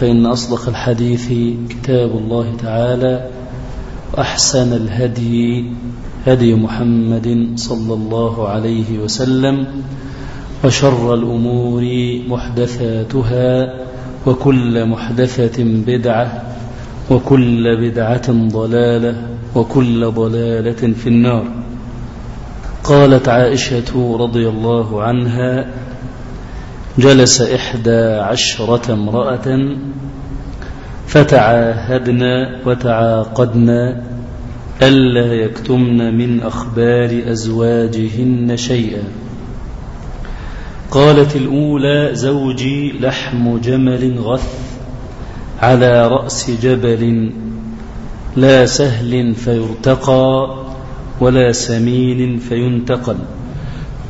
فإن أصدق الحديث كتاب الله تعالى وأحسن الهدي هدي محمد صلى الله عليه وسلم وشر الأمور محدثاتها وكل محدثة بدعة وكل بدعة ضلالة وكل ضلالة في النار. قالت عائشة رضي الله عنها جلس إحدى عشرة امرأة فتعاهدنا وتعاقدنا ألا يكتمن من أخبار أزواجهن شيئا. قالت الأولى زوجي لحم جمل غث على رأس جبل لا سهل فيرتقى ولا سمين فينتقل.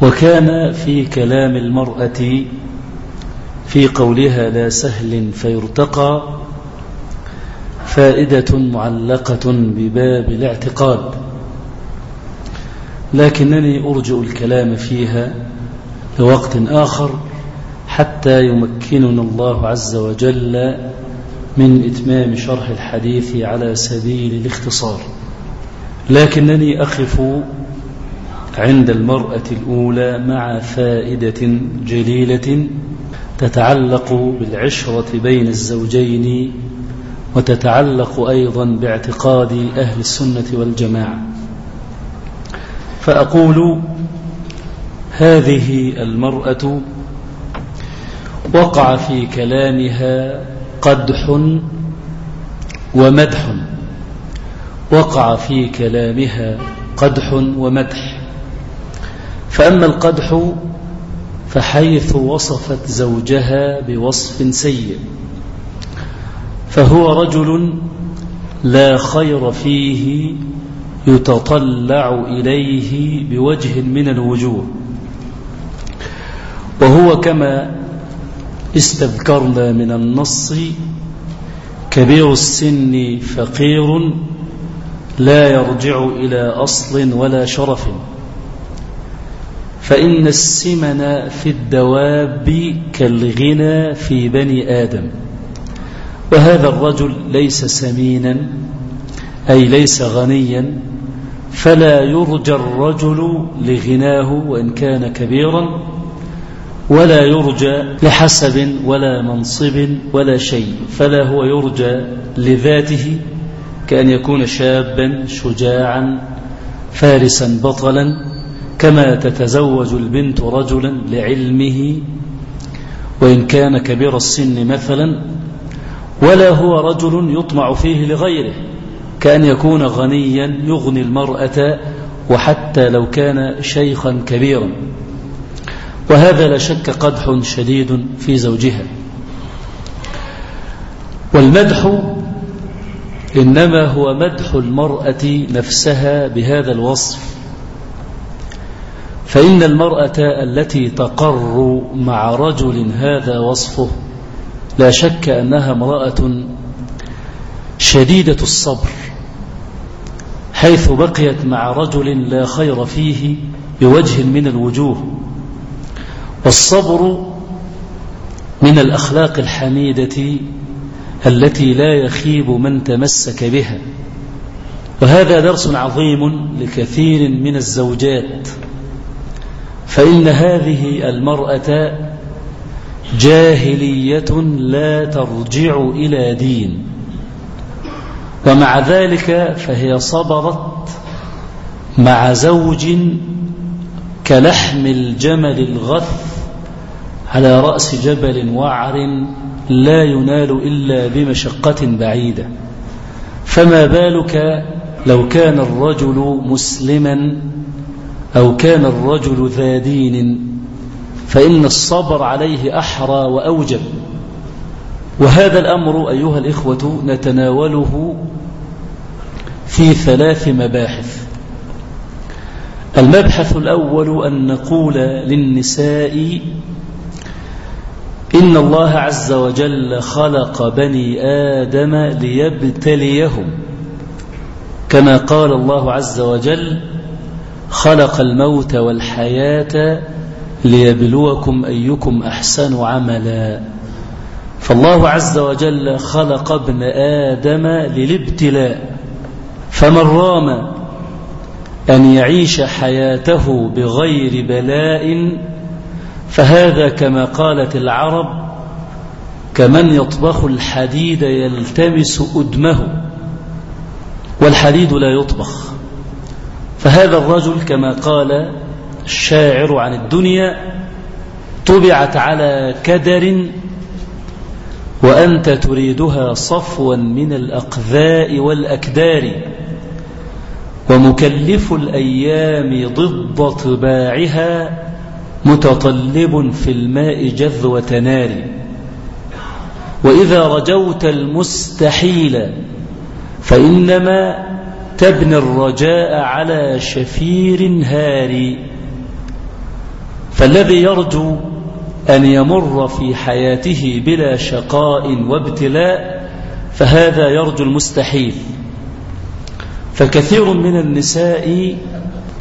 وكان في كلام المرأة في قولها لا سهل فيرتقى فائدة معلقة بباب الاعتقاد. لكنني أرجو الكلام فيها لوقت آخر حتى يمكننا الله عز وجل من إتمام شرح الحديث على سبيل الاختصار. لكنني أخف عند المرأة الأولى مع فائدة جليلة تتعلق بالعشرة بين الزوجين وتتعلق أيضا باعتقاد أهل السنة والجماعة. فأقول هذه المرأة وقع في كلامها قدح ومدح. وقع في كلامها قدح ومدح. فأما القدح فحيث وصفت زوجها بوصف سيء فهو رجل لا خير فيه يتطلع إليه بوجه من الوجوه وهو كما استذكرنا من النص كبير السن فقير لا يرجع إلى أصل ولا شرف. فإن السمن في الدواب كالغنى في بني آدم. وهذا الرجل ليس سمينا أي ليس غنيا فلا يرجى الرجل لغناه وإن كان كبيرا ولا يرجى لحسب ولا منصب ولا شيء فلا هو يرجى لذاته كأن يكون شابا شجاعا فارسا بطلا كما تتزوج البنت رجلا لعلمه وإن كان كبير السن مثلا ولا هو رجل يطمع فيه لغيره كأن يكون غنيا يغني المرأة وحتى لو كان شيخا كبيرا وهذا لا شك قدح شديد في زوجها والمدح إنما هو مدح المرأة نفسها بهذا الوصف فإن المرأة التي تقر مع رجل هذا وصفه لا شك أنها امرأة شديدة الصبر حيث بقيت مع رجل لا خير فيه بوجه من الوجوه والصبر من الأخلاق الحميدة التي لا يخيب من تمسك بها. وهذا درس عظيم لكثير من الزوجات. فإن هذه المرأة جاهلية لا ترجع إلى دين. ومع ذلك فهي صبرت مع زوج كلحم الجمل الغث على رأس جبل وعر لا ينال إلا بمشقة بعيدة. فما بالك لو كان الرجل مسلما أو كان الرجل ذا دين فإن الصبر عليه أحرى وأوجب. وهذا الأمر أيها الإخوة نتناوله في ثلاث مباحث. المبحث الأول أن نقول للنساء إن الله عز وجل خلق بني آدم ليبتليهم كما قال الله عز وجل خلق الموت والحياة ليبلوكم أيكم أحسن عملا. فالله عز وجل خلق ابن آدم للابتلاء فمن رام أن يعيش حياته بغير بلاء فهذا كما قالت العرب كمن يطبخ الحديد يلتمس أدمه والحديد لا يطبخ. فهذا الرجل كما قال الشاعر عن الدنيا طبعت على كدر وأنت تريدها صفوا من الأقذاء والأكدار ومكلف الأيام ضد طباعها متطلب في الماء جذوة نار وإذا رجوت المستحيل فإنما تبني الرجاء على شفير هاري. فالذي يرجو أن يمر في حياته بلا شقاء وابتلاء فهذا يرجو المستحيل. فكثير من النساء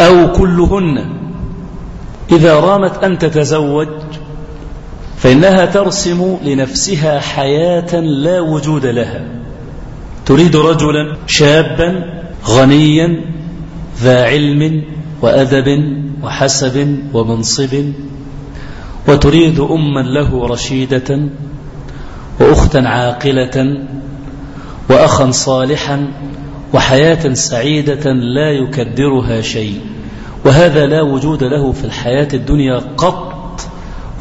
أو كلهن إذا رامت أن تتزوج فإنها ترسم لنفسها حياة لا وجود لها. تريد رجلا شابا غنيا ذا علم وأدب وحسب ومنصب وتريد أما له رشيدة وأختا عاقلة وأخا صالحا وحياة سعيدة لا يكدرها شيء وهذا لا وجود له في الحياة الدنيا قط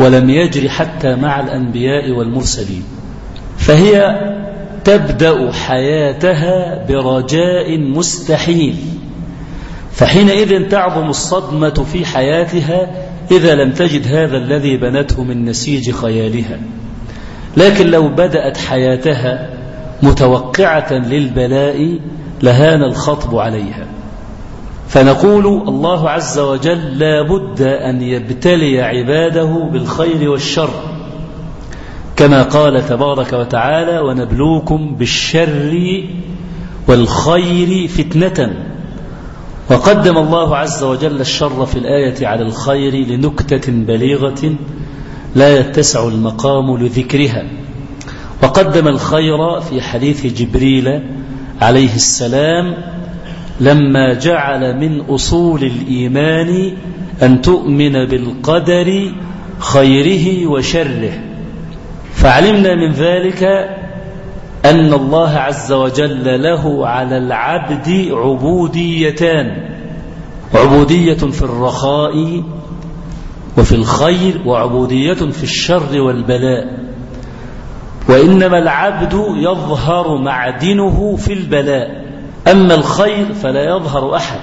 ولم يجري حتى مع الأنبياء والمرسلين. فهي تبدأ حياتها برجاء مستحيل. فحينئذ تعظم الصدمة في حياتها إذا لم تجد هذا الذي بنته من نسيج خيالها. لكن لو بدأت حياتها متوقعة للبلاء لهان الخطب عليها. فنقول الله عز وجل لا بد أن يبتلي عباده بالخير والشر. كما قال تبارك وتعالى ونبلوكم بالشر والخير فتنة وقدم الله عز وجل الشر في الآية على الخير لنكتة بليغة لا يتسع المقام لذكرها. وقدم الخير في حديث جبريل عليه السلام لما جعل من أصول الإيمان أن تؤمن بالقدر خيره وشره فعلمنا من ذلك أن الله عز وجل له على العبد عبوديتان عبودية في الرخاء وفي الخير وعبودية في الشر والبلاء. وإنما العبد يظهر معدنه في البلاء أما الخير فلا يظهر أحد.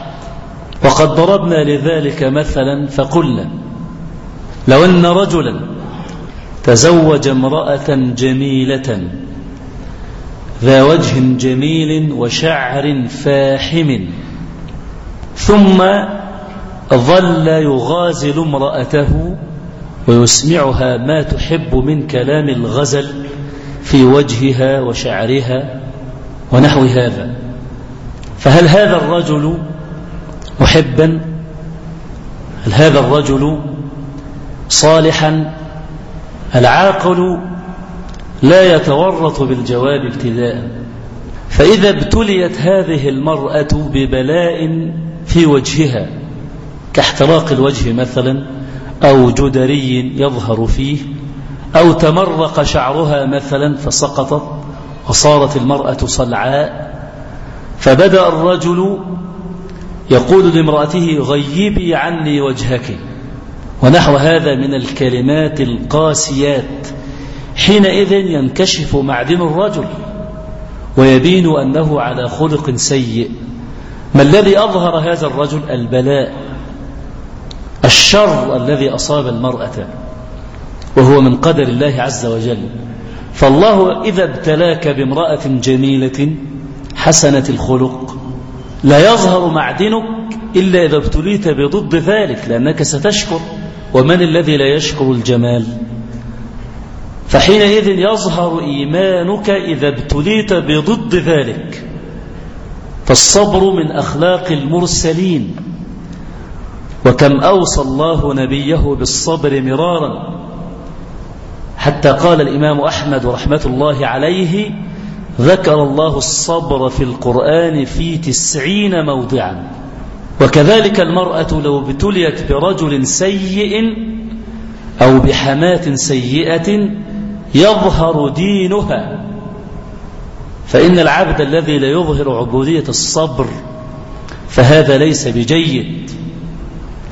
وقد ضربنا لذلك مثلا فقلنا لو أن رجلا تزوج امرأة جميلة ذا وجه جميل وشعر فاحم ثم ظل يغازل امرأته ويسمعها ما تحب من كلام الغزل في وجهها وشعرها ونحو هذا. فهل هذا الرجل محبا؟ هل هذا الرجل صالحا؟ العاقل لا يتورط بالجواب ابتداء. فإذا ابتليت هذه المرأة ببلاء في وجهها كاحتراق الوجه مثلا أو جدري يظهر فيه أو تمرق شعرها مثلا فسقطت وصارت المرأة صلعاء فبدأ الرجل يقول لامرأته غيبي عني وجهك. ونحو هذا من الكلمات القاسيات. حينئذ ينكشف معدن الرجل ويبين أنه على خلق سيء. ما الذي أظهر هذا الرجل؟ البلاء. الشر الذي أصاب المرأة وهو من قدر الله عز وجل. فالله إذا ابتلاك بامرأة جميلة حسنة الخلق. لا يظهر معدنك إلا إذا ابتليت بضد ذلك لأنك ستشكر. ومن الذي لا يشكر الجمال؟ فحينئذ يظهر إيمانك إذا ابتليت بضد ذلك. فالصبر من أخلاق المرسلين. وكم أوصى الله نبيه بالصبر مرارا. حتى قال الإمام أحمد رحمة الله عليه ذكر الله الصبر في القرآن في تسعين موضعا وكذلك المرأة لو ابتليت برجل سيء أو بحماة سيئة يظهر دينها فإن العبد الذي لا يظهر عبودية الصبر فهذا ليس بجيد.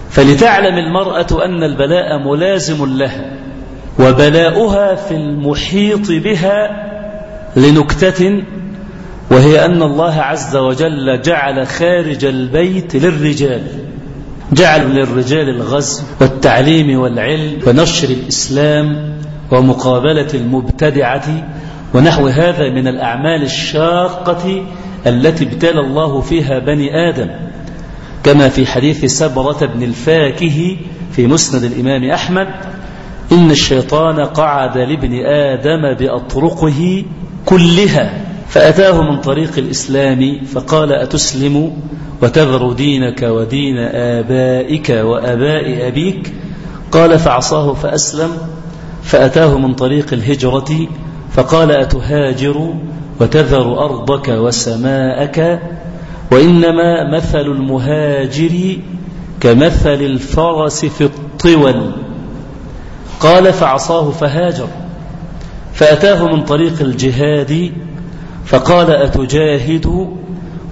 فلتعلم المرأة أن البلاء ملازم لها وبلاؤها في المحيط بها لنكتة وهي أن الله عز وجل جعل خارج البيت للرجال. جعل للرجال الغزو والتعليم والعلم ونشر الإسلام ومقابلة المبتدعة ونحو هذا من الأعمال الشاقة التي ابتلى الله فيها بني آدم كما في حديث سبرة بن الفاكه في مسند الإمام أحمد إن الشيطان قعد لابن آدم بأطرقه كلها فأتاه من طريق الإسلام فقال أتسلم وتذر دينك ودين آبائك وأباء أبيك؟ قال فعصاه فأسلم. فأتاه من طريق الهجرة فقال أتهاجر وتذر أرضك وسماءك؟ وإنما مثل المهاجر كمثل الفرس في الطول. قال فعصاه فهاجر. فأتاه من طريق الجهاد فقال أتجاهد؟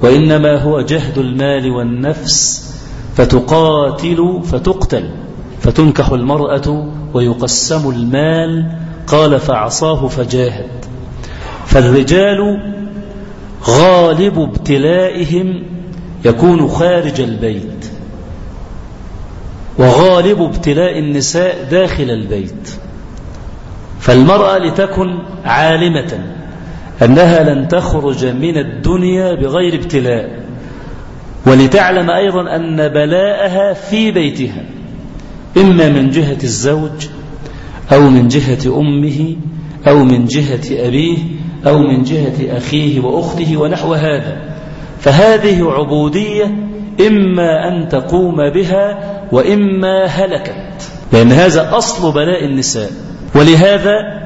وإنما هو جهد المال والنفس فتقاتل فتقتل فتنكح المرأة ويقسم المال قال فعصاه فجاهد. فالرجال غالب ابتلائهم يكون خارج البيت وغالب ابتلاء النساء داخل البيت فالمرأة لتكن عالمة. أنها لن تخرج من الدنيا بغير ابتلاء. ولتعلم أيضا أن بلاءها في بيتها إما من جهة الزوج أو من جهة أمه أو من جهة أبيه أو من جهة أخيه وأخته ونحو هذا. فهذه عبودية إما أن تقوم بها وإما هلكت لأن هذا أصل بلاء النساء. ولهذا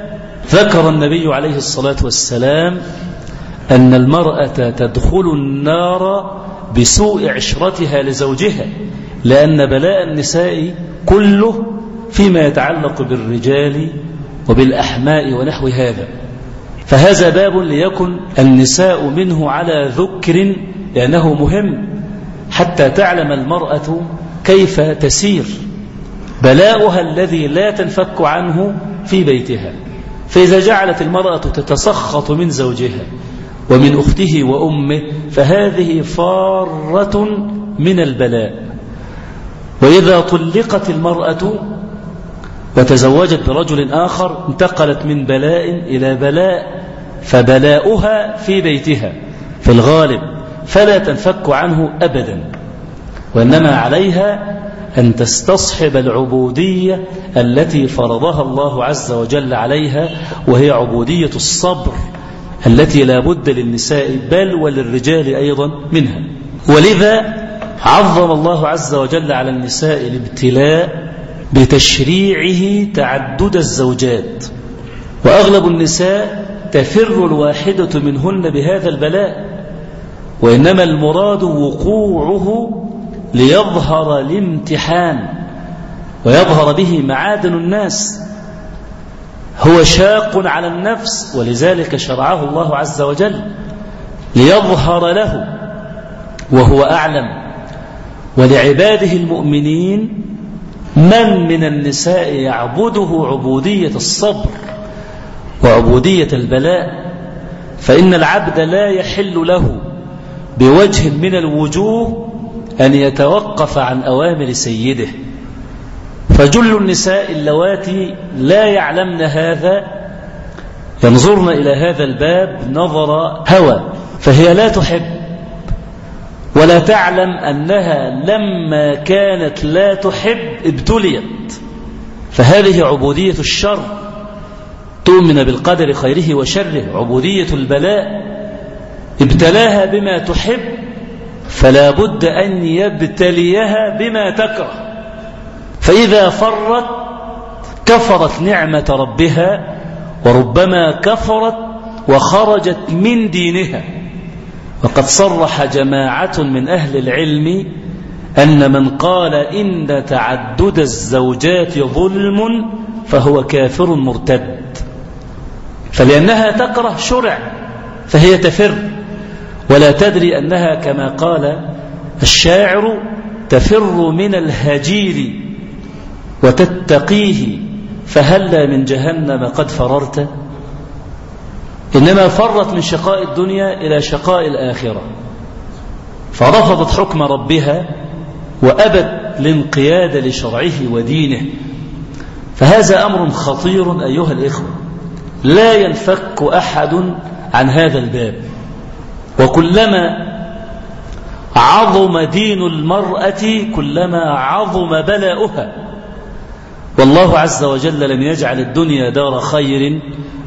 ذكر النبي عليه الصلاة والسلام أن المرأة تدخل النار بسوء عشرتها لزوجها لأن بلاء النساء كله فيما يتعلق بالرجال وبالأحماء ونحو هذا. فهذا باب ليكن النساء منه على ذكر لأنه مهم حتى تعلم المرأة كيف تسير بلاؤها الذي لا تنفك عنه في بيتها. فإذا جعلت المرأة تتسخط من زوجها ومن أخته وأمه فهذه فارة من البلاء. وإذا طلقت المرأة وتزوجت برجل آخر انتقلت من بلاء إلى بلاء فبلاؤها في بيتها في الغالب فلا تنفك عنه أبدا وإنما عليها أن تستصحب العبودية التي فرضها الله عز وجل عليها وهي عبودية الصبر التي لا بد للنساء بل وللرجال أيضا منها. ولذا عظم الله عز وجل على النساء الابتلاء بتشريعه تعدد الزوجات. وأغلب النساء تفر الواحدة منهن بهذا البلاء وإنما المراد وقوعه ليظهر الامتحان ويظهر به معادن الناس. هو شاق على النفس ولذلك شرعه الله عز وجل ليظهر له وهو أعلم. ولعباده المؤمنين من من النساء يعبده عبودية الصبر وعبودية البلاء؟ فإن العبد لا يحل له بوجه من الوجوه أن يتوقف عن أوامر سيده. فجل النساء اللواتي لا يعلمن هذا ينظرن إلى هذا الباب نظر هوى فهي لا تحب. ولا تعلم أنها لما كانت لا تحب ابتليت. فهذه عبودية الشر. تؤمن بالقدر خيره وشره. عبودية البلاء. ابتلاها بما تحب. فلا بد أن يبتليها بما تكره. فإذا فرت كفرت نعمة ربها وربما كفرت وخرجت من دينها. وقد صرح جماعة من أهل العلم أن من قال إن تعدد الزوجات ظلم فهو كافر مرتد. فلأنها تكره شرع فهي تفر. ولا تدري أنها كما قال الشاعر تفر من الهجير وتتقيه فهلا من جهنم قد فررت. إنما فرت من شقاء الدنيا إلى شقاء الآخرة. فرفضت حكم ربها وأبت الانقياد لشرعه ودينه. فهذا أمر خطير أيها الإخوة. لا ينفك أحد عن هذا الباب. وكلما عظم دين المرأة كلما عظم بلاؤها. والله عز وجل لم يجعل الدنيا دار خير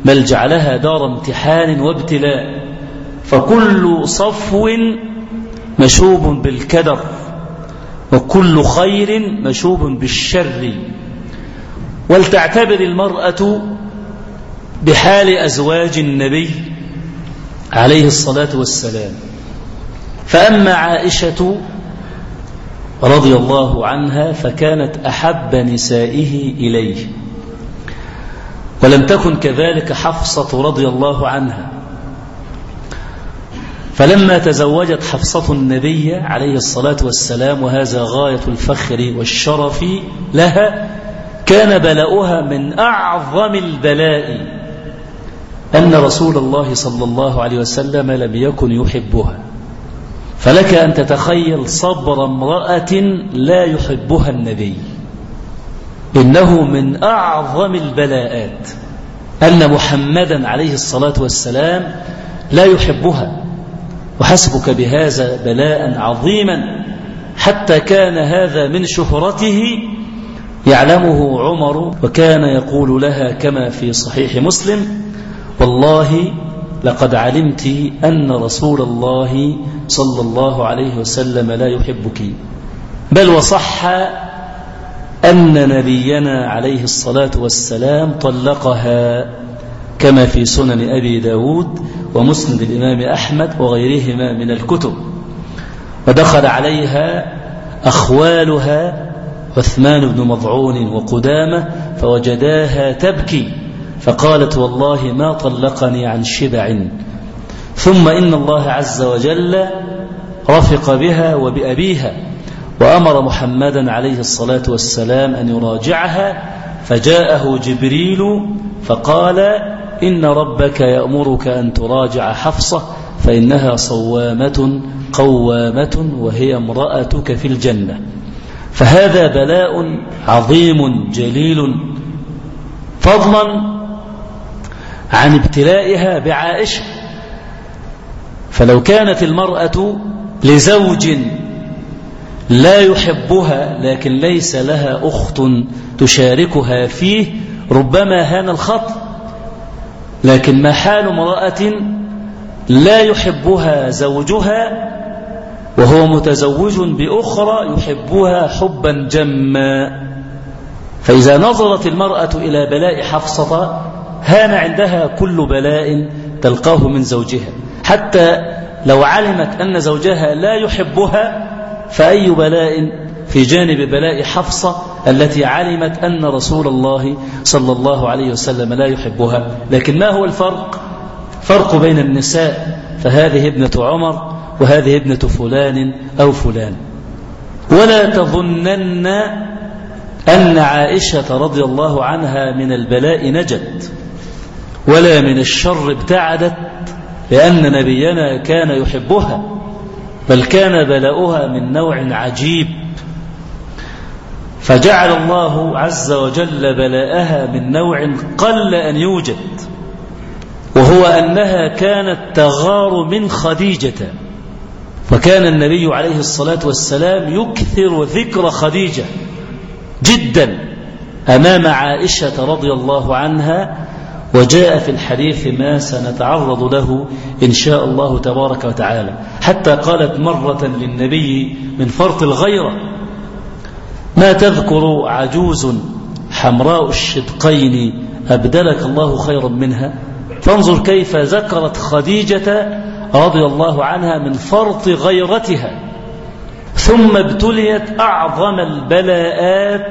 بل جعلها دار امتحان وابتلاء. فكل صفو مشوب بالكدر وكل خير مشوب بالشر. ولتعتبر المرأة بحال أزواج النبي عليه الصلاة والسلام. فأما عائشة رضي الله عنها فكانت أحب نسائه إليه. ولم تكن كذلك حفصة رضي الله عنها. فلما تزوجت حفصة النبي عليه الصلاة والسلام وهذا غاية الفخر والشرف لها كان بلاؤها من أعظم البلاء. أن رسول الله صلى الله عليه وسلم لم يكن يحبها. فلك أن تتخيل صبر امرأة لا يحبها النبي. إنه من أعظم البلاءات أن محمدا عليه الصلاة والسلام لا يحبها. وحسبك بهذا بلاء عظيما حتى كان هذا من شهرته يعلمه عمر وكان يقول لها كما في صحيح مسلم والله لقد علمت أن رسول الله صلى الله عليه وسلم لا يحبك. بل وصح أن نبينا عليه الصلاة والسلام طلقها كما في سنن أبي داود ومسند الإمام أحمد وغيرهما من الكتب. ودخل عليها أخوالها عثمان بن مضعون وقدامة فوجداها تبكي. فقالت والله ما طلقني عن شبع. ثم إن الله عز وجل رفق بها وبأبيها وأمر محمدا عليه الصلاة والسلام أن يراجعها فجاءه جبريل فقال إن ربك يأمرك أن تراجع حفصة فإنها صوامة قوامة وهي امرأتك في الجنة. فهذا بلاء عظيم جليل فضلا عن ابتلائها بعائشة فلو كانت المرأة لزوج لا يحبها لكن ليس لها أخت تشاركها فيه ربما هان الخط لكن ما حال امرأة لا يحبها زوجها وهو متزوج بأخرى يحبها حبا جما. فإذا نظرت المرأة إلى بلاء حفصة هان عندها كل بلاء تلقاه من زوجها. حتى لو علمت أن زوجها لا يحبها فأي بلاء في جانب بلاء حفصة التي علمت أن رسول الله صلى الله عليه وسلم لا يحبها. لكن ما هو الفرق؟ فرق بين النساء فهذه ابنة عمر وهذه ابنة فلان أو فلان. ولا تظنن أن عائشة رضي الله عنها من البلاء نجت. ولا من الشر ابتعدت لأن نبينا كان يحبها بل كان بلاؤها من نوع عجيب. فجعل الله عز وجل بلاءها من نوع قل أن يوجد وهو أنها كانت تغار من خديجة. وكان النبي عليه الصلاة والسلام يكثر ذكر خديجة جدا أمام عائشة رضي الله عنها وجاء في الحديث ما سنتعرض له إن شاء الله تبارك وتعالى. حتى قالت مرة للنبي من فرط الغيرة ما تذكر عجوز حمراء الشدقين أبدلك الله خيرا منها؟ فانظر كيف ذكرت خديجة رضي الله عنها من فرط غيرتها ثم ابتليت أعظم البلاءات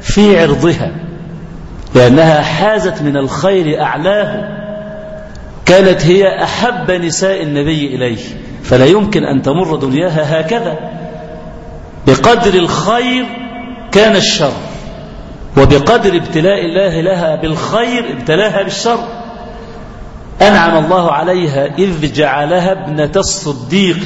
في عرضها. لأنها حازت من الخير أعلاه كانت هي أحب نساء النبي إليه فلا يمكن أن تمر دنياها هكذا. بقدر الخير كان الشر وبقدر ابتلاء الله لها بالخير ابتلاها بالشر. أنعم الله عليها إذ جعلها ابنة الصديق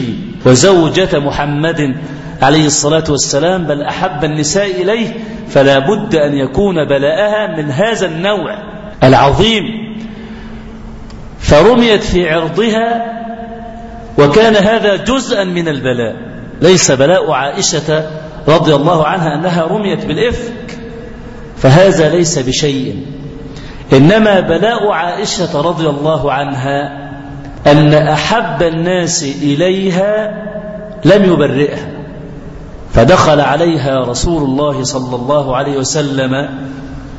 وزوجة محمد عليه الصلاة والسلام بل أحب النساء إليه فلا بد أن يكون بلاءها من هذا النوع العظيم. فرميت في عرضها وكان هذا جزءا من البلاء. ليس بلاء عائشة رضي الله عنها أنها رميت بالإفك فهذا ليس بشيء. إنما بلاء عائشة رضي الله عنها أن أحب الناس إليها لم يبرئها. فدخل عليها رسول الله صلى الله عليه وسلم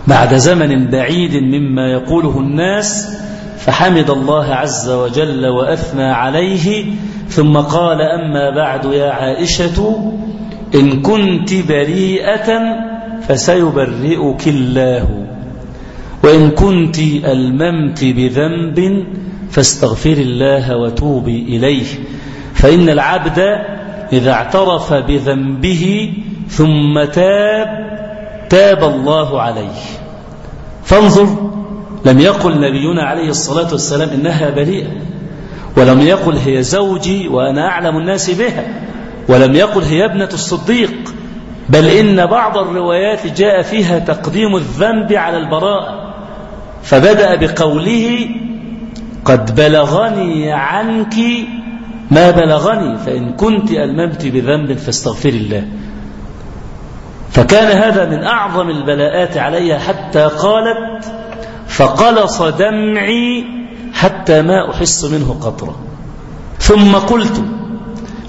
بعد زمن بعيد مما يقوله الناس فحمد الله عز وجل وأثنى عليه ثم قال أما بعد يا عائشة إن كنت بريئة فسيبرئك الله وإن كنت ألممت بذنب فاستغفر الله وتوبي إليه فإن العبد إذا اعترف بذنبه ثم تاب تاب الله عليه. فانظر لم يقل نبينا عليه الصلاة والسلام إنها بريئة ولم يقل هي زوجي وأنا أعلم الناس بها ولم يقل هي ابنة الصديق بل إن بعض الروايات جاء فيها تقديم الذنب على البراءة. فبدأ بقوله قد بلغني عنك ما بلغني فإن كنت ألممت بذنب فاستغفر الله. فكان هذا من أعظم البلاءات عليها حتى قالت فقلص دمعي حتى ما أحس منه قطرة. ثم قلت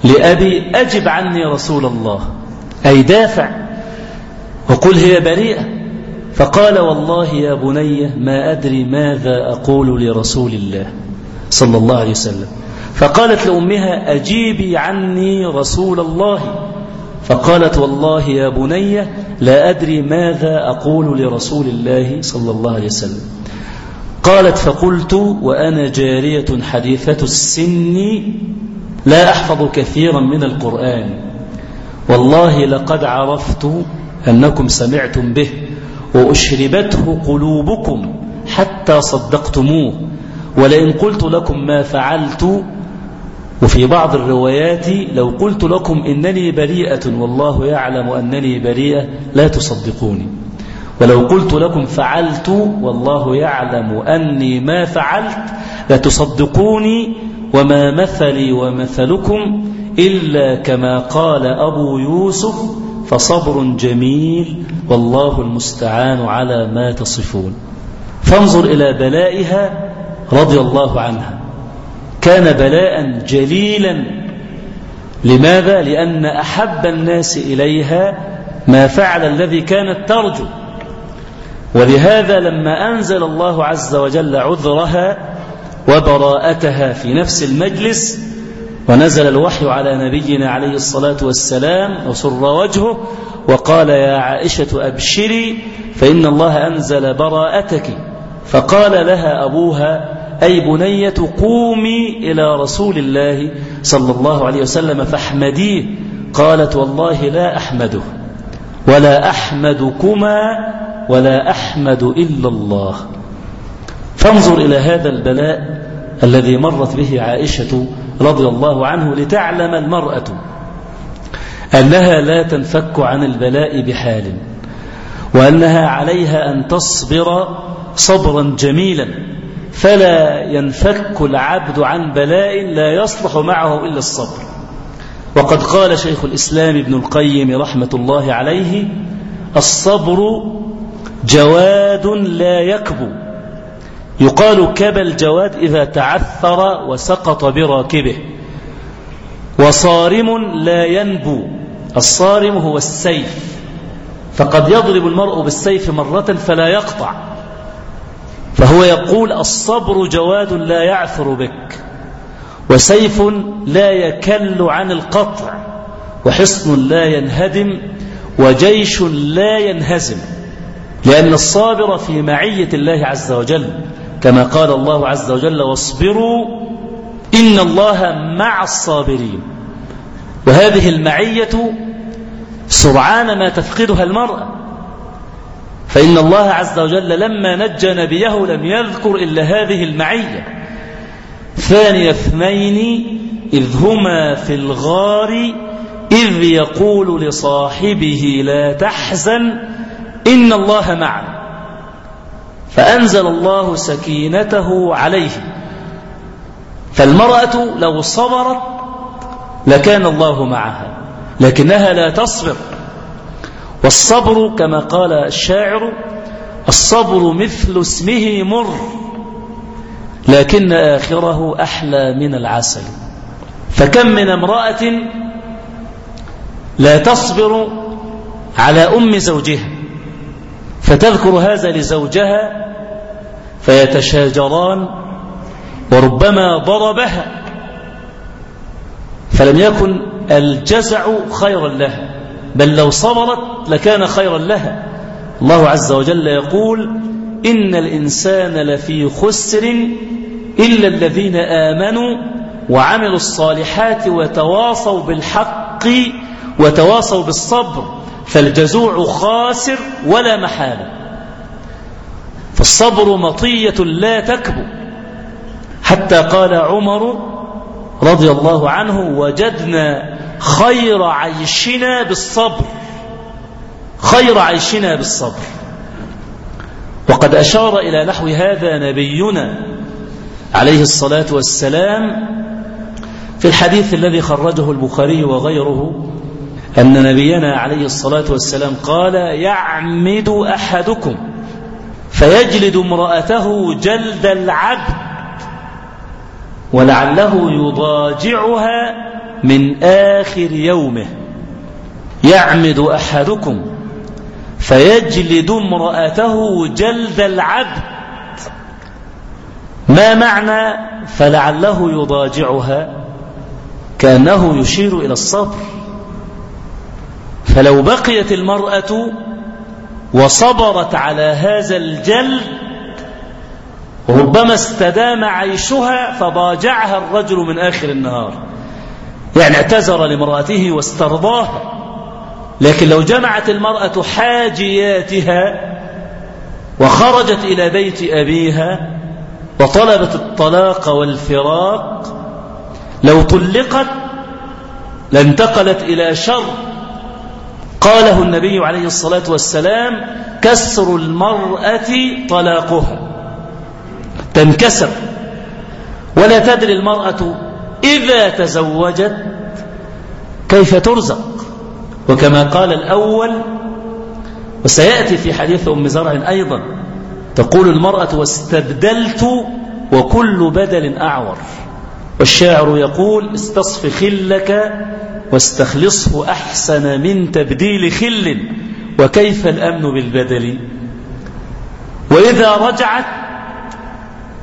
لأبي أجب عني رسول الله. أي دافع. وقل هي بريئة. فقال والله يا بني ما أدري ماذا أقول لرسول الله صلى الله عليه وسلم. فقالت لأمها أجيبي عني رسول الله. فقالت والله يا بني لا أدري ماذا أقول لرسول الله صلى الله عليه وسلم. قالت فقلت وأنا جارية حديثة السن لا أحفظ كثيرا من القرآن. والله لقد عرفت أنكم سمعتم به وأشربته قلوبكم حتى صدقتموه. ولئن قلت لكم ما فعلت وفي بعض الروايات لو قلت لكم إنني بريئة والله يعلم أنني بريئة لا تصدقوني. ولو قلت لكم فعلت والله يعلم أني ما فعلت لتصدقوني وما مثلي ومثلكم إلا كما قال أبو يوسف فصبر جميل والله المستعان على ما تصفون. فانظر إلى بلائها رضي الله عنها. كان بلاء جليلا. لماذا؟ لأن أحب الناس إليها ما فعل الذي كانت ترجو. ولهذا لما أنزل الله عز وجل عذرها وبراءتها في نفس المجلس ونزل الوحي على نبينا عليه الصلاة والسلام وسر وجهه وقال يا عائشة أبشري فإن الله أنزل براءتك. فقال لها أبوها أي بنية قومي إلى رسول الله صلى الله عليه وسلم فاحمديه. قالت والله لا أحمده ولا أحمدكما ولا أحمد إلا الله. فانظر إلى هذا البلاء الذي مرت به عائشة رضي الله عنه لتعلم المرأة أنها لا تنفك عن البلاء بحال وأنها عليها أن تصبر صبرا جميلا. فلا ينفك العبد عن بلاء لا يصلح معه إلا الصبر. وقد قال شيخ الإسلام ابن القيم رحمة الله عليه الصبر جواد لا يكبو. يقال كبى الجواد إذا تعثر وسقط براكبه. وصارم لا ينبو. الصارم هو السيف. فقد يضرب المرء بالسيف مرة فلا يقطع. فهو يقول الصبر جواد لا يعثر بك وسيف لا يكل عن القطع وحصن لا ينهدم وجيش لا ينهزم لأن الصابر في معية الله عز وجل كما قال الله عز وجل واصبروا إن الله مع الصابرين وهذه المعية سرعان ما تفقدها المرأة فإن الله عز وجل لما نجى نبيه لم يذكر إلا هذه المعية. ثاني اثنين إذ هما في الغار إذ يقول لصاحبه لا تحزن إن الله معنا فأنزل الله سكينته عليه. فالمرأة لو صبرت لكان الله معها لكنها لا تصبر. والصبر كما قال الشاعر الصبر مثل اسمه مر لكن آخره أحلى من العسل. فكم من امرأة لا تصبر على أم زوجها فتذكر هذا لزوجها فيتشاجران وربما ضربها فلم يكن الجزع خيرا لها. بل لو صبرت لكان خيرا لها. الله عز وجل يقول إن الإنسان لفي خسر إلا الذين آمنوا وعملوا الصالحات وتواصوا بالحق وتواصوا بالصبر فالجزوع خاسر ولا محالة. فالصبر مطية لا تكبو حتى قال عمر رضي الله عنه وجدنا خير عيشنا بالصبر. خير عيشنا بالصبر. وقد أشار إلى نحو هذا نبينا عليه الصلاة والسلام في الحديث الذي خرجه البخاري وغيره أن نبينا عليه الصلاة والسلام قال يعمد أحدكم فيجلد امرأته جلد العبد ولعله يضاجعها من آخر يومه. يعمد أحدكم فيجلد امرأته جلد العبد. ما معنى فلعله يضاجعها؟ كأنه يشير إلى الصبر. فلو بقيت المرأة وصبرت على هذا الجلد ربما استدام عيشها فضاجعها الرجل من آخر النهار. يعني اعتذر لمرأته واسترضاها لكن لو جمعت المرأة حاجياتها وخرجت إلى بيت أبيها وطلبت الطلاق والفراق لو طلقت لانتقلت إلى شر. قاله النبي عليه الصلاة والسلام كسر المرأة طلاقها. تنكسر. ولا تدري المرأة إذا تزوجت كيف ترزق. وكما قال الأول وسيأتي في حديث أم زرع أيضا تقول المرأة واستبدلت وكل بدل أعور والشاعر يقول استصف خلك واستخلصه أحسن من تبديل خل وكيف الأمن بالبدل؟ وإذا رجعت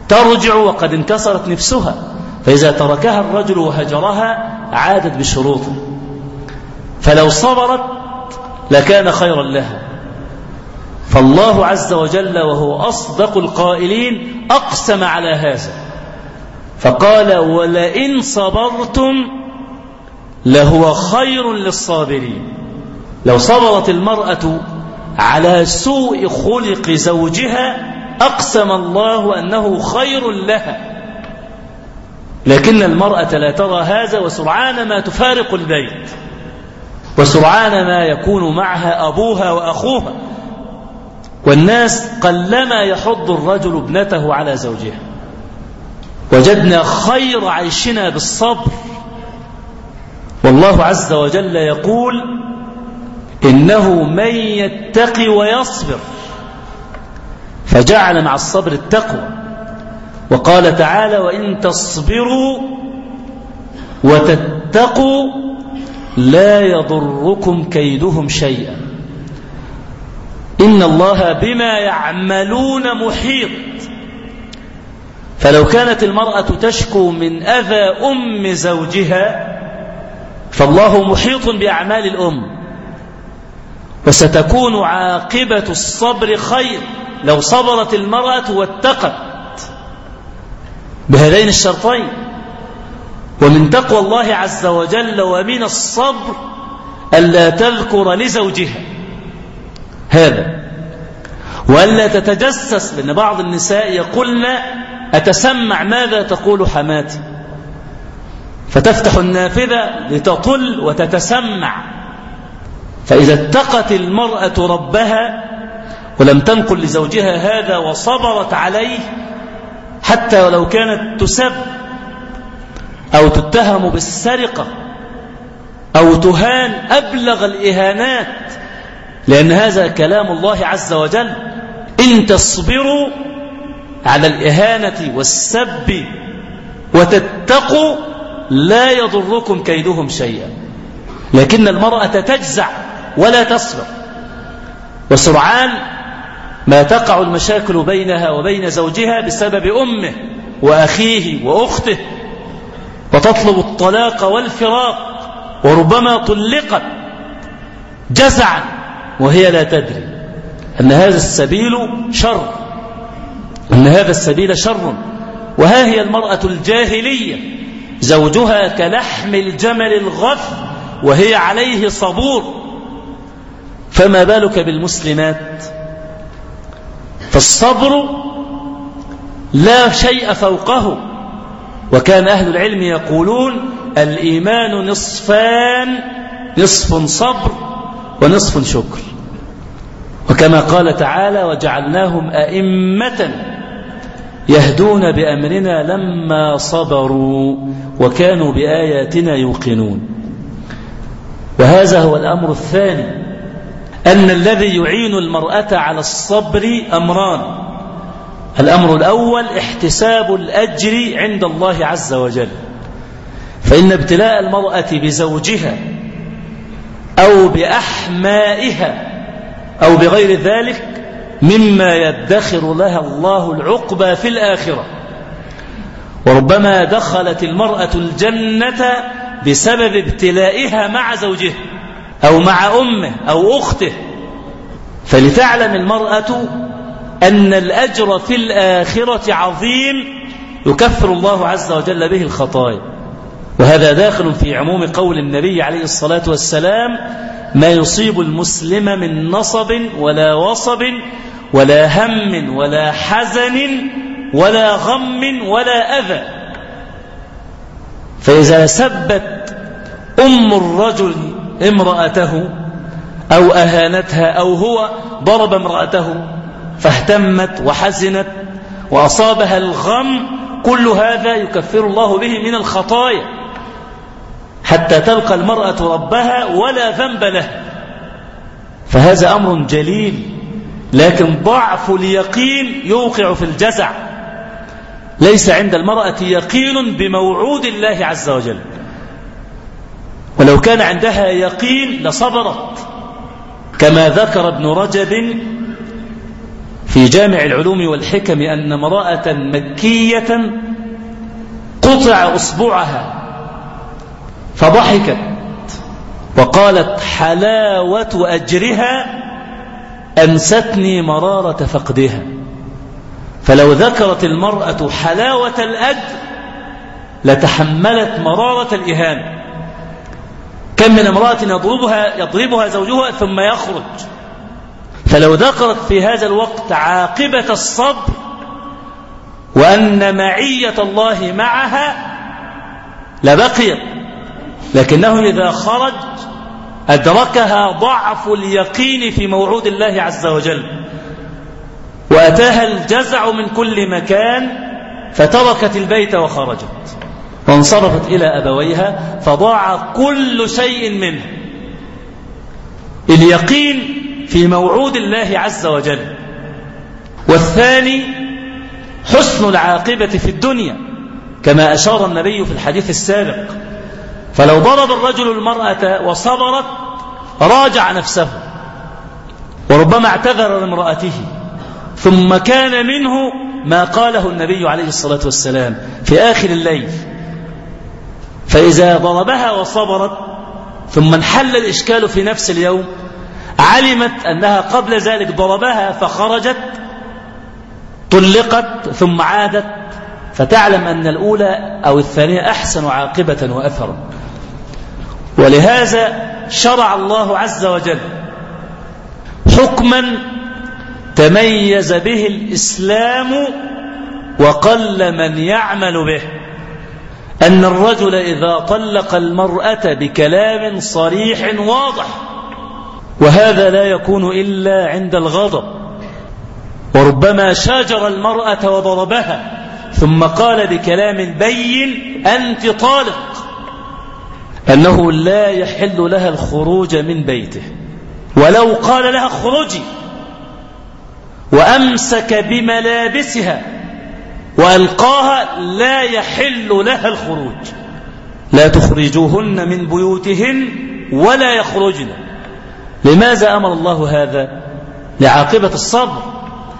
ترجع وقد انكسرت نفسها. فإذا تركها الرجل وهجرها عادت بشروطه. فلو صبرت لكان خيرا لها. فالله عز وجل وهو أصدق القائلين أقسم على هذا. فقال ولئن صبرتم لهو خير للصابرين. لو صبرت المرأة على سوء خلق زوجها أقسم الله أنه خير لها. لكن المرأة لا ترى هذا وسرعان ما تفارق البيت. وسرعان ما يكون معها أبوها وأخوها. والناس قلما يحض الرجل ابنته على زوجها. وجدنا خير عيشنا بالصبر. والله عز وجل يقول إنه من يتقي ويصبر. فجعل مع الصبر التقوى. وقال تعالى وإن تصبروا وتتقوا لا يضركم كيدهم شيئا. إن الله بما يعملون محيط. فلو كانت المرأة تشكو من أذى أم زوجها فالله محيط بأعمال الأم. وستكون عاقبة الصبر خير لو صبرت المرأة واتقت. بهذين الشرطين ومن تقوى الله عز وجل ومن الصبر ألا تذكر لزوجها. هذا. وألا تتجسس لأن بعض النساء يقولن أتسمع ماذا تقول حماتي؟ فتفتح النافذة لتطل وتتسمع. فإذا اتقت المرأة ربها ولم تنقل لزوجها هذا وصبرت عليه حتى ولو كانت تسب أو تتهم بالسرقة أو تهان أبلغ الإهانات لأن هذا كلام الله عز وجل. إن تصبروا على الإهانة والسب وتتقوا لا يضركم كيدهم شيئا. لكن المرأة تجزع ولا تصبر. وسرعان ما تقع المشاكل بينها وبين زوجها بسبب أمه وأخيه وأخته وتطلب الطلاق والفراق وربما طلقت جزعا وهي لا تدري أن هذا السبيل شر أن هذا السبيل شر. وها هي المرأة الجاهلية زوجها كلحم الجمل الغث وهي عليه صبور. فما بالك بالمسلمات؟ فالصبر لا شيء فوقه. وكان أهل العلم يقولون الإيمان نصفان نصف صبر ونصف شكر. وكما قال تعالى وجعلناهم أئمة يهدون بأمرنا لما صبروا وكانوا بآياتنا يوقنون. وهذا هو الأمر الثاني. أن الذي يعين المرأة على الصبر أمران. الأمر الأول احتساب الأجر عند الله عز وجل. فإن ابتلاء المرأة بزوجها أو بأحمائها أو بغير ذلك مما يدخر لها الله العقبى في الآخرة. وربما دخلت المرأة الجنة بسبب ابتلائها مع زوجها. أو مع أمه أو أخته. فلتعلم المرأة أن الأجر في الآخرة عظيم يكفر الله عز وجل به الخطايا. وهذا داخل في عموم قول النبي عليه الصلاة والسلام ما يصيب المسلم من نصب ولا وصب ولا هم ولا حزن ولا غم ولا أذى. فإذا سبت أم الرجل امرأته أو أهانتها أو هو ضرب امرأته فاهتمت وحزنت وأصابها الغم كل هذا يكفر الله به من الخطايا. حتى تلقى المرأة ربها ولا ذنب له. فهذا أمر جليل لكن ضعف اليقين يوقع في الجزع. ليس عند المرأة يقين بموعود الله عز وجل. ولو كان عندها يقين لصبرت كما ذكر ابن رجب في جامع العلوم والحكم أن امرأة مكية قطع أصبعها فضحكت وقالت حلاوة أجرها أنستني مرارة فقدها. فلو ذكرت المرأة حلاوة الأجر لتحملت مرارة الإهانة. كم من امرأة يضربها, يضربها زوجها ثم يخرج. فلو ذكرت في هذا الوقت عاقبة الصبر وأن معية الله معها لبقيت. لكنه إذا خرج أدركها ضعف اليقين في موعود الله عز وجل. وأتاها الجزع من كل مكان فتركت البيت وخرجت. وانصرفت إلى أبويها فضاع كل شيء منه. اليقين في موعود الله عز وجل. والثاني حسن العاقبة في الدنيا كما أشار النبي في الحديث السابق. فلو ضرب الرجل المرأة وصبرت راجع نفسه وربما اعتذر لامرأته ثم كان منه ما قاله النبي عليه الصلاة والسلام في آخر الليل. فإذا ضربها وصبرت ثم انحل الإشكال في نفس اليوم علمت أنها قبل ذلك ضربها فخرجت طلقت ثم عادت فتعلم أن الأولى أو الثانية أحسن عاقبة وأثرا ولهذا شرع الله عز وجل حكما تميز به الإسلام وقل من يعمل به. أن الرجل إذا طلق المرأة بكلام صريح واضح وهذا لا يكون إلا عند الغضب. وربما شاجر المرأة وضربها ثم قال بكلام بين أنت طالق. أنه لا يحل لها الخروج من بيته ولو قال لها اخرجي وأمسك بملابسها. وألقاها لا يحل لها الخروج. لا تخرجوهن من بيوتهن ولا يخرجن. لماذا أمر الله هذا؟ لعاقبة الصبر.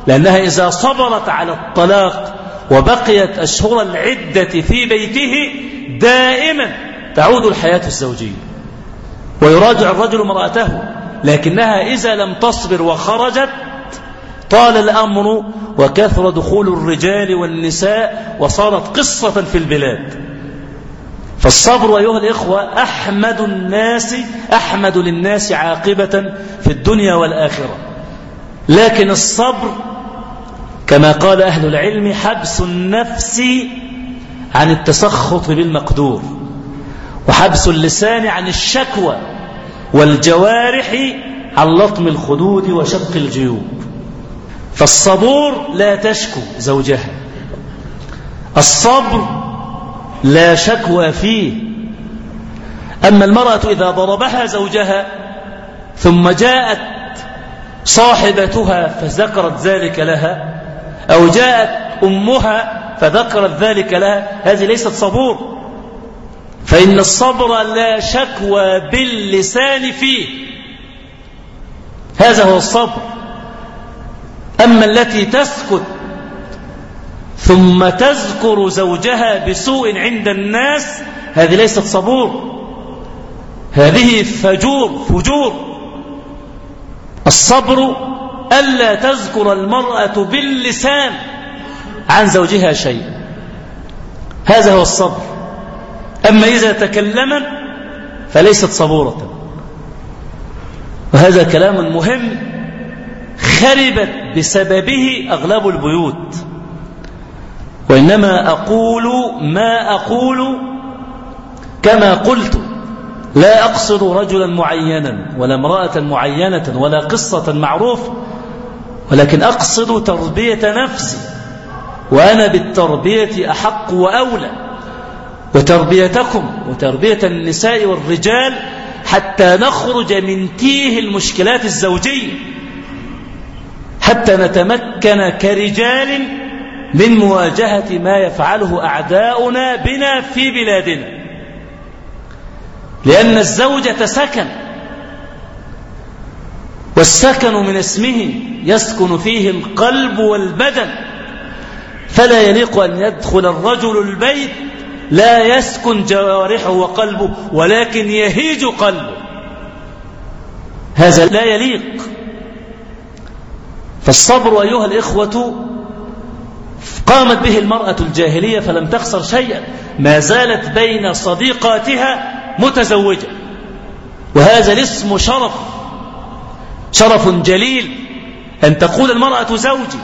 لأنها إذا صبرت على الطلاق وبقيت أشهر العدة في بيته دائما تعود الحياة الزوجية. ويراجع الرجل امرأته لكنها إذا لم تصبر وخرجت طال الأمر وكثر دخول الرجال والنساء وصارت قصة في البلاد. فالصبر أيها الإخوة أحمد الناس أحمد للناس عاقبة في الدنيا والآخرة. لكن الصبر كما قال أهل العلم حبس النفس عن التسخط بالمقدور وحبس اللسان عن الشكوى والجوارح عن لطم الخدود وشق الجيوب. فالصبور لا تشكو زوجها. الصبر لا شكوى فيه. أما المرأة إذا ضربها زوجها ثم جاءت صاحبتها فذكرت ذلك لها أو جاءت أمها فذكرت ذلك لها هذه ليست صبور. فإن الصبر لا شكوى باللسان فيه. هذا هو الصبر. أما التي تسكت ثم تذكر زوجها بسوء عند الناس هذه ليست صبور. هذه فجور فجور. الصبر ألا تذكر المرأة باللسان عن زوجها شيء. هذا هو الصبر. أما إذا تكلم فليست صبورة. وهذا كلام مهم. خربت بسببه أغلب البيوت. وإنما أقول ما أقول كما قلت. لا أقصد رجلا معينا ولا امرأة معينة ولا قصة معروفة ولكن أقصد تربية نفسي وأنا بالتربية أحق وأولى. وتربيتكم وتربية النساء والرجال حتى نخرج من تيه المشكلات الزوجية. حتى نتمكن كرجال من مواجهة ما يفعله أعداؤنا بنا في بلادنا. لأن الزوجة سكن والسكن من اسمه يسكن فيه القلب والبدن. فلا يليق أن يدخل الرجل البيت لا يسكن جوارحه وقلبه ولكن يهيج قلبه. هذا لا يليق. فالصبر أيها الإخوة قامت به المرأة الجاهلية فلم تخسر شيئا ما زالت بين صديقاتها متزوجة. وهذا الاسم شرف شرف جليل أن تقول المرأة زوجي.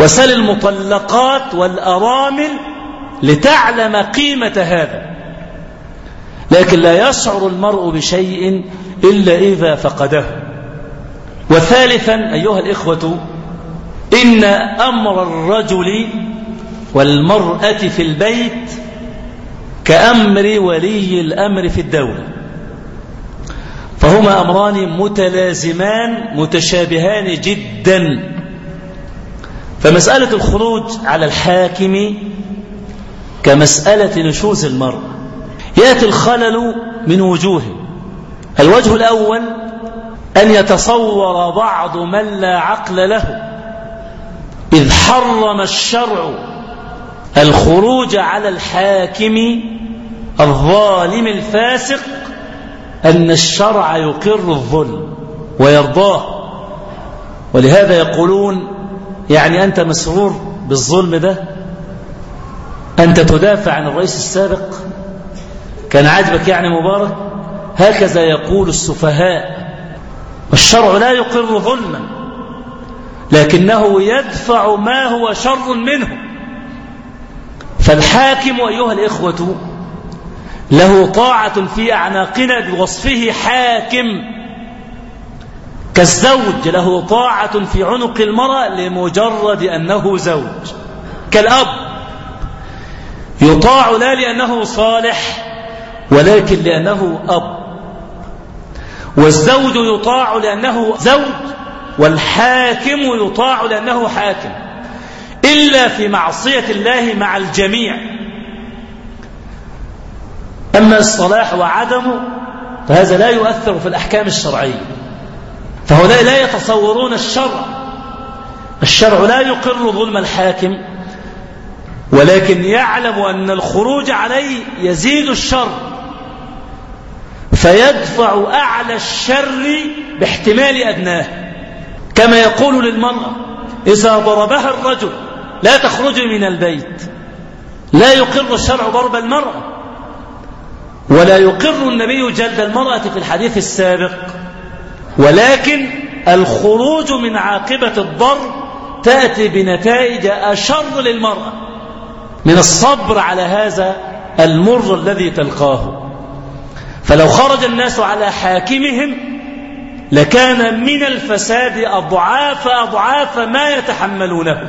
وسل المطلقات والأرامل لتعلم قيمة هذا. لكن لا يشعر المرء بشيء إلا إذا فقده وثالثا أيها الإخوة إن أمر الرجل والمرأة في البيت كأمر ولي الأمر في الدولة. فهما أمران متلازمان متشابهان جدا. فمسألة الخروج على الحاكم كمسألة نشوز المرء. يأتي الخلل من وجوه الوجه الأول أن يتصور بعض من لا عقل له. إذ حرم الشرع الخروج على الحاكم الظالم الفاسق أن الشرع يقر الظلم ويرضاه. ولهذا يقولون يعني أنت مسرور بالظلم ده. أنت تدافع عن الرئيس السابق. كان عاجبك يعني مبارك؟ هكذا يقول السفهاء. والشرع لا يقر ظلما لكنه يدفع ما هو شر منه. فالحاكم أيها الإخوة له طاعة في أعناقنا بوصفه حاكم كالزوج له طاعة في عنق المرأة لمجرد أنه زوج. كالأب يطاع لا لأنه صالح ولكن لأنه أب. والزوج يطاع لأنه زوج والحاكم يطاع لأنه حاكم إلا في معصية الله مع الجميع. أما الصلاح وعدمه فهذا لا يؤثر في الأحكام الشرعية. فهؤلاء لا يتصورون الشرع. الشرع لا يقر ظلم الحاكم ولكن يعلم أن الخروج عليه يزيد الشر. فيدفع أعلى الشر باحتمال أدناه. كما يقول للمرأة إذا ضربها الرجل لا تخرج من البيت لا يقر الشرع ضرب المرأة ولا يقر النبي جلد المرأة في الحديث السابق ولكن الخروج من عاقبة الضرب تأتي بنتائج أشر للمرأة. من الصبر على هذا المر الذي تلقاه. فلو خرج الناس على حاكمهم لكان من الفساد أضعاف أضعاف ما يتحملونه.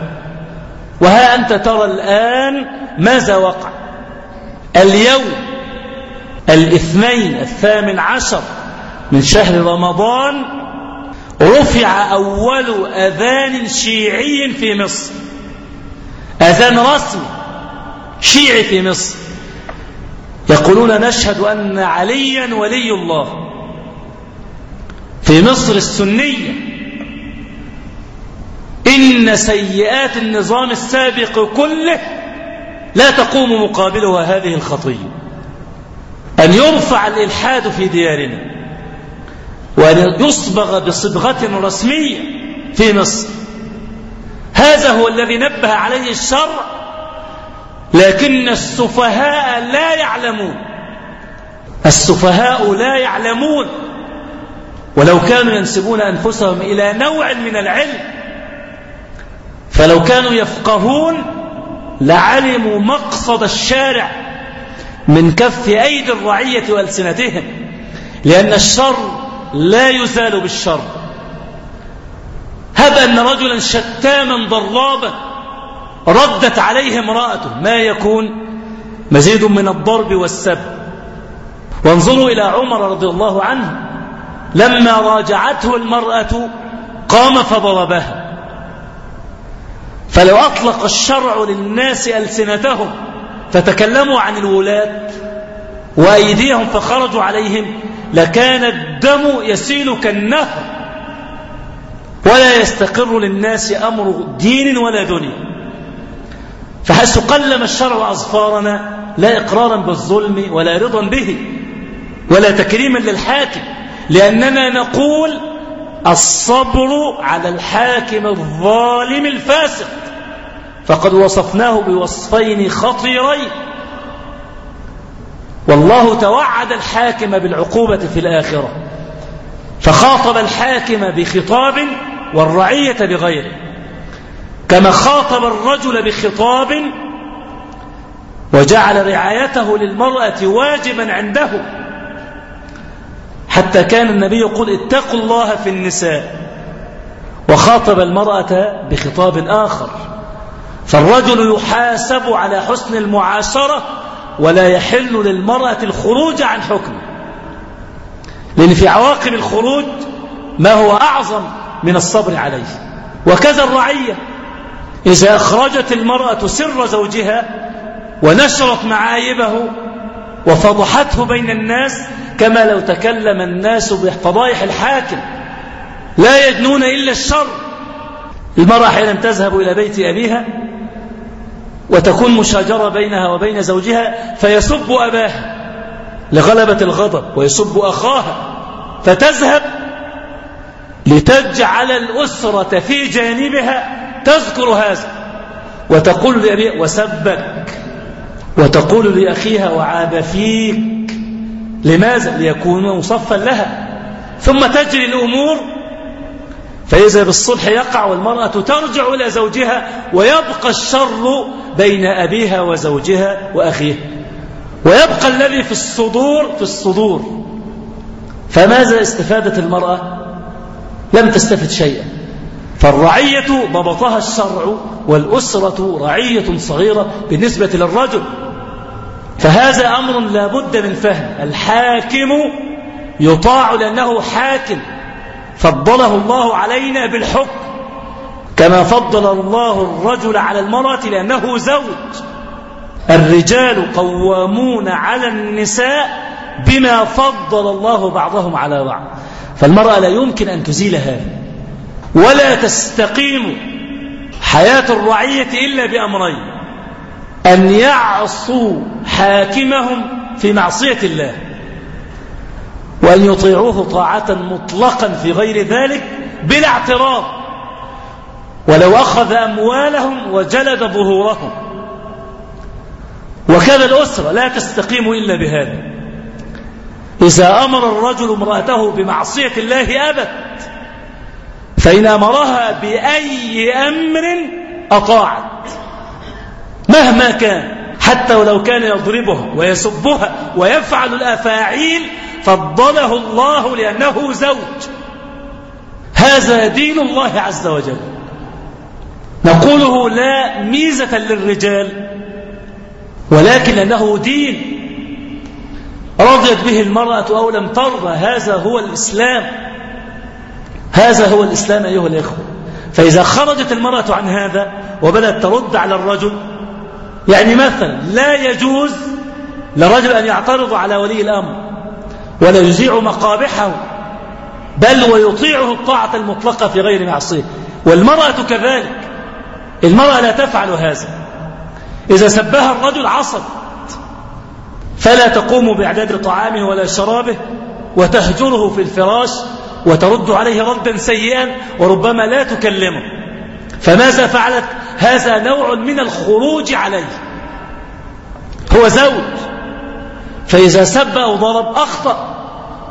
وها أنت ترى الآن ماذا وقع؟ اليوم الاثنين الثامن عشر من شهر رمضان رفع أول أذان شيعي في مصر. أذان رسمي شيعي في مصر. يقولون نشهد أن عليا ولي الله. في مصر السنية إن سيئات النظام السابق كله لا تقوم مقابلها هذه الخطية. أن يرفع الإلحاد في ديارنا وأن يصبغ بصبغة رسمية في مصر. هذا هو الذي نبه عليه الشرع لكن السفهاء لا يعلمون. السفهاء لا يعلمون. ولو كانوا ينسبون أنفسهم إلى نوع من العلم فلو كانوا يفقهون لعلموا مقصد الشارع من كف أيدي الرعية وألسنتهم لأن الشر لا يزال بالشر. هب أن رجلا شتاما ضرابا ردت عليه امرأته. ما يكون؟ مزيد من الضرب والسب. وانظروا إلى عمر رضي الله عنه. لما راجعته المرأة قام فضربها فلو أطلق الشرع للناس ألسنتهم فتكلموا عن الولاة وأيديهم فخرجوا عليهم لكان الدم يسيل كالنهر. ولا يستقر للناس أمر دين ولا دنيا. فحيث قلم الشرع أظفارنا لا إقرارا بالظلم ولا رضا به ولا تكريما للحاكم؟ لأننا نقول الصبر على الحاكم الظالم الفاسق. فقد وصفناه بوصفين خطيرين. والله توعد الحاكم بالعقوبة في الآخرة فخاطب الحاكم بخطاب والرعية بغيره. كما خاطب الرجل بخطاب وجعل رعايته للمرأة واجبا عنده حتى كان النبي يقول اتقوا الله في النساء وخاطب المرأة بخطاب آخر. فالرجل يحاسب على حسن المعاشرة ولا يحل للمرأة الخروج عن حكمه لأن في عواقب الخروج ما هو أعظم من الصبر عليه. وكذا الرعية. إذا أخرجت المرأة سر زوجها ونشرت معايبه وفضحته بين الناس كما لو تكلم الناس بفضائح الحاكم لا يدنون إلا الشر. المرأة أحيانا تذهب إلى بيت أبيها وتكون مشاجرة بينها وبين زوجها فيسب أباها لغلبة الغضب ويسب أخاها فتذهب لتجعل الأسرة في جانبها تذكر هذا. وتقول لأبيها وسبك. وتقول لأخيها وعاب فيك. لماذا؟ ليكون مصفا لها. ثم تجري الأمور. فإذا بالصلح يقع والمرأة ترجع إلى زوجها ويبقى الشر بين أبيها وزوجها وأخيها ويبقى الذي في الصدور في الصدور. فماذا استفادت المرأة؟ لم تستفد شيئا. فالرعية ضبطها الشرع والأسرة رعية صغيرة بالنسبة للرجل. فهذا أمر لا بد من فهم. الحاكم يطاع لأنه حاكم. فضله الله علينا بالحكم. كما فضل الله الرجل على المرأة لأنه زوج. الرجال قوامون على النساء بما فضل الله بعضهم على بعض. فالمرأة لا يمكن أن تزيل هذا. ولا تستقيم حياة الرعية إلا بأمرين أن يعصوا حاكمهم في معصية الله وأن يطيعوه طاعة مطلقا في غير ذلك بلا اعتراض. ولو أخذ أموالهم وجلد ظهورهم. وكذا الأسرة لا تستقيم إلا بهذا. إذا أمر الرجل امرأته بمعصية الله أبت فإن أمرها بأي أمر أطاعت. مهما كان حتى ولو كان يضربها ويسبها ويفعل الأفاعيل فضله الله لأنه زوج. هذا دين الله عز وجل. نقوله لا ميزة للرجال ولكن لأنه دين. رضيت به المرأة أو لم ترضى هذا هو الإسلام. هذا هو الإسلام أيها الإخوة. فإذا خرجت المرأة عن هذا وبدأت ترد على الرجل يعني مثلا لا يجوز لرجل أن يعترض على ولي الأمر ولا يزيع مقابحه بل ويطيعه الطاعة المطلقة في غير معصية. والمرأة كذلك. المرأة لا تفعل هذا. إذا سبها الرجل عصب فلا تقوم بإعداد طعامه ولا شرابه وتهجره في الفراش وترد عليه ردا سيئا وربما لا تكلمه. فماذا فعلت؟ هذا نوع من الخروج عليه. هو زوج. فإذا سب أو ضرب أخطأ.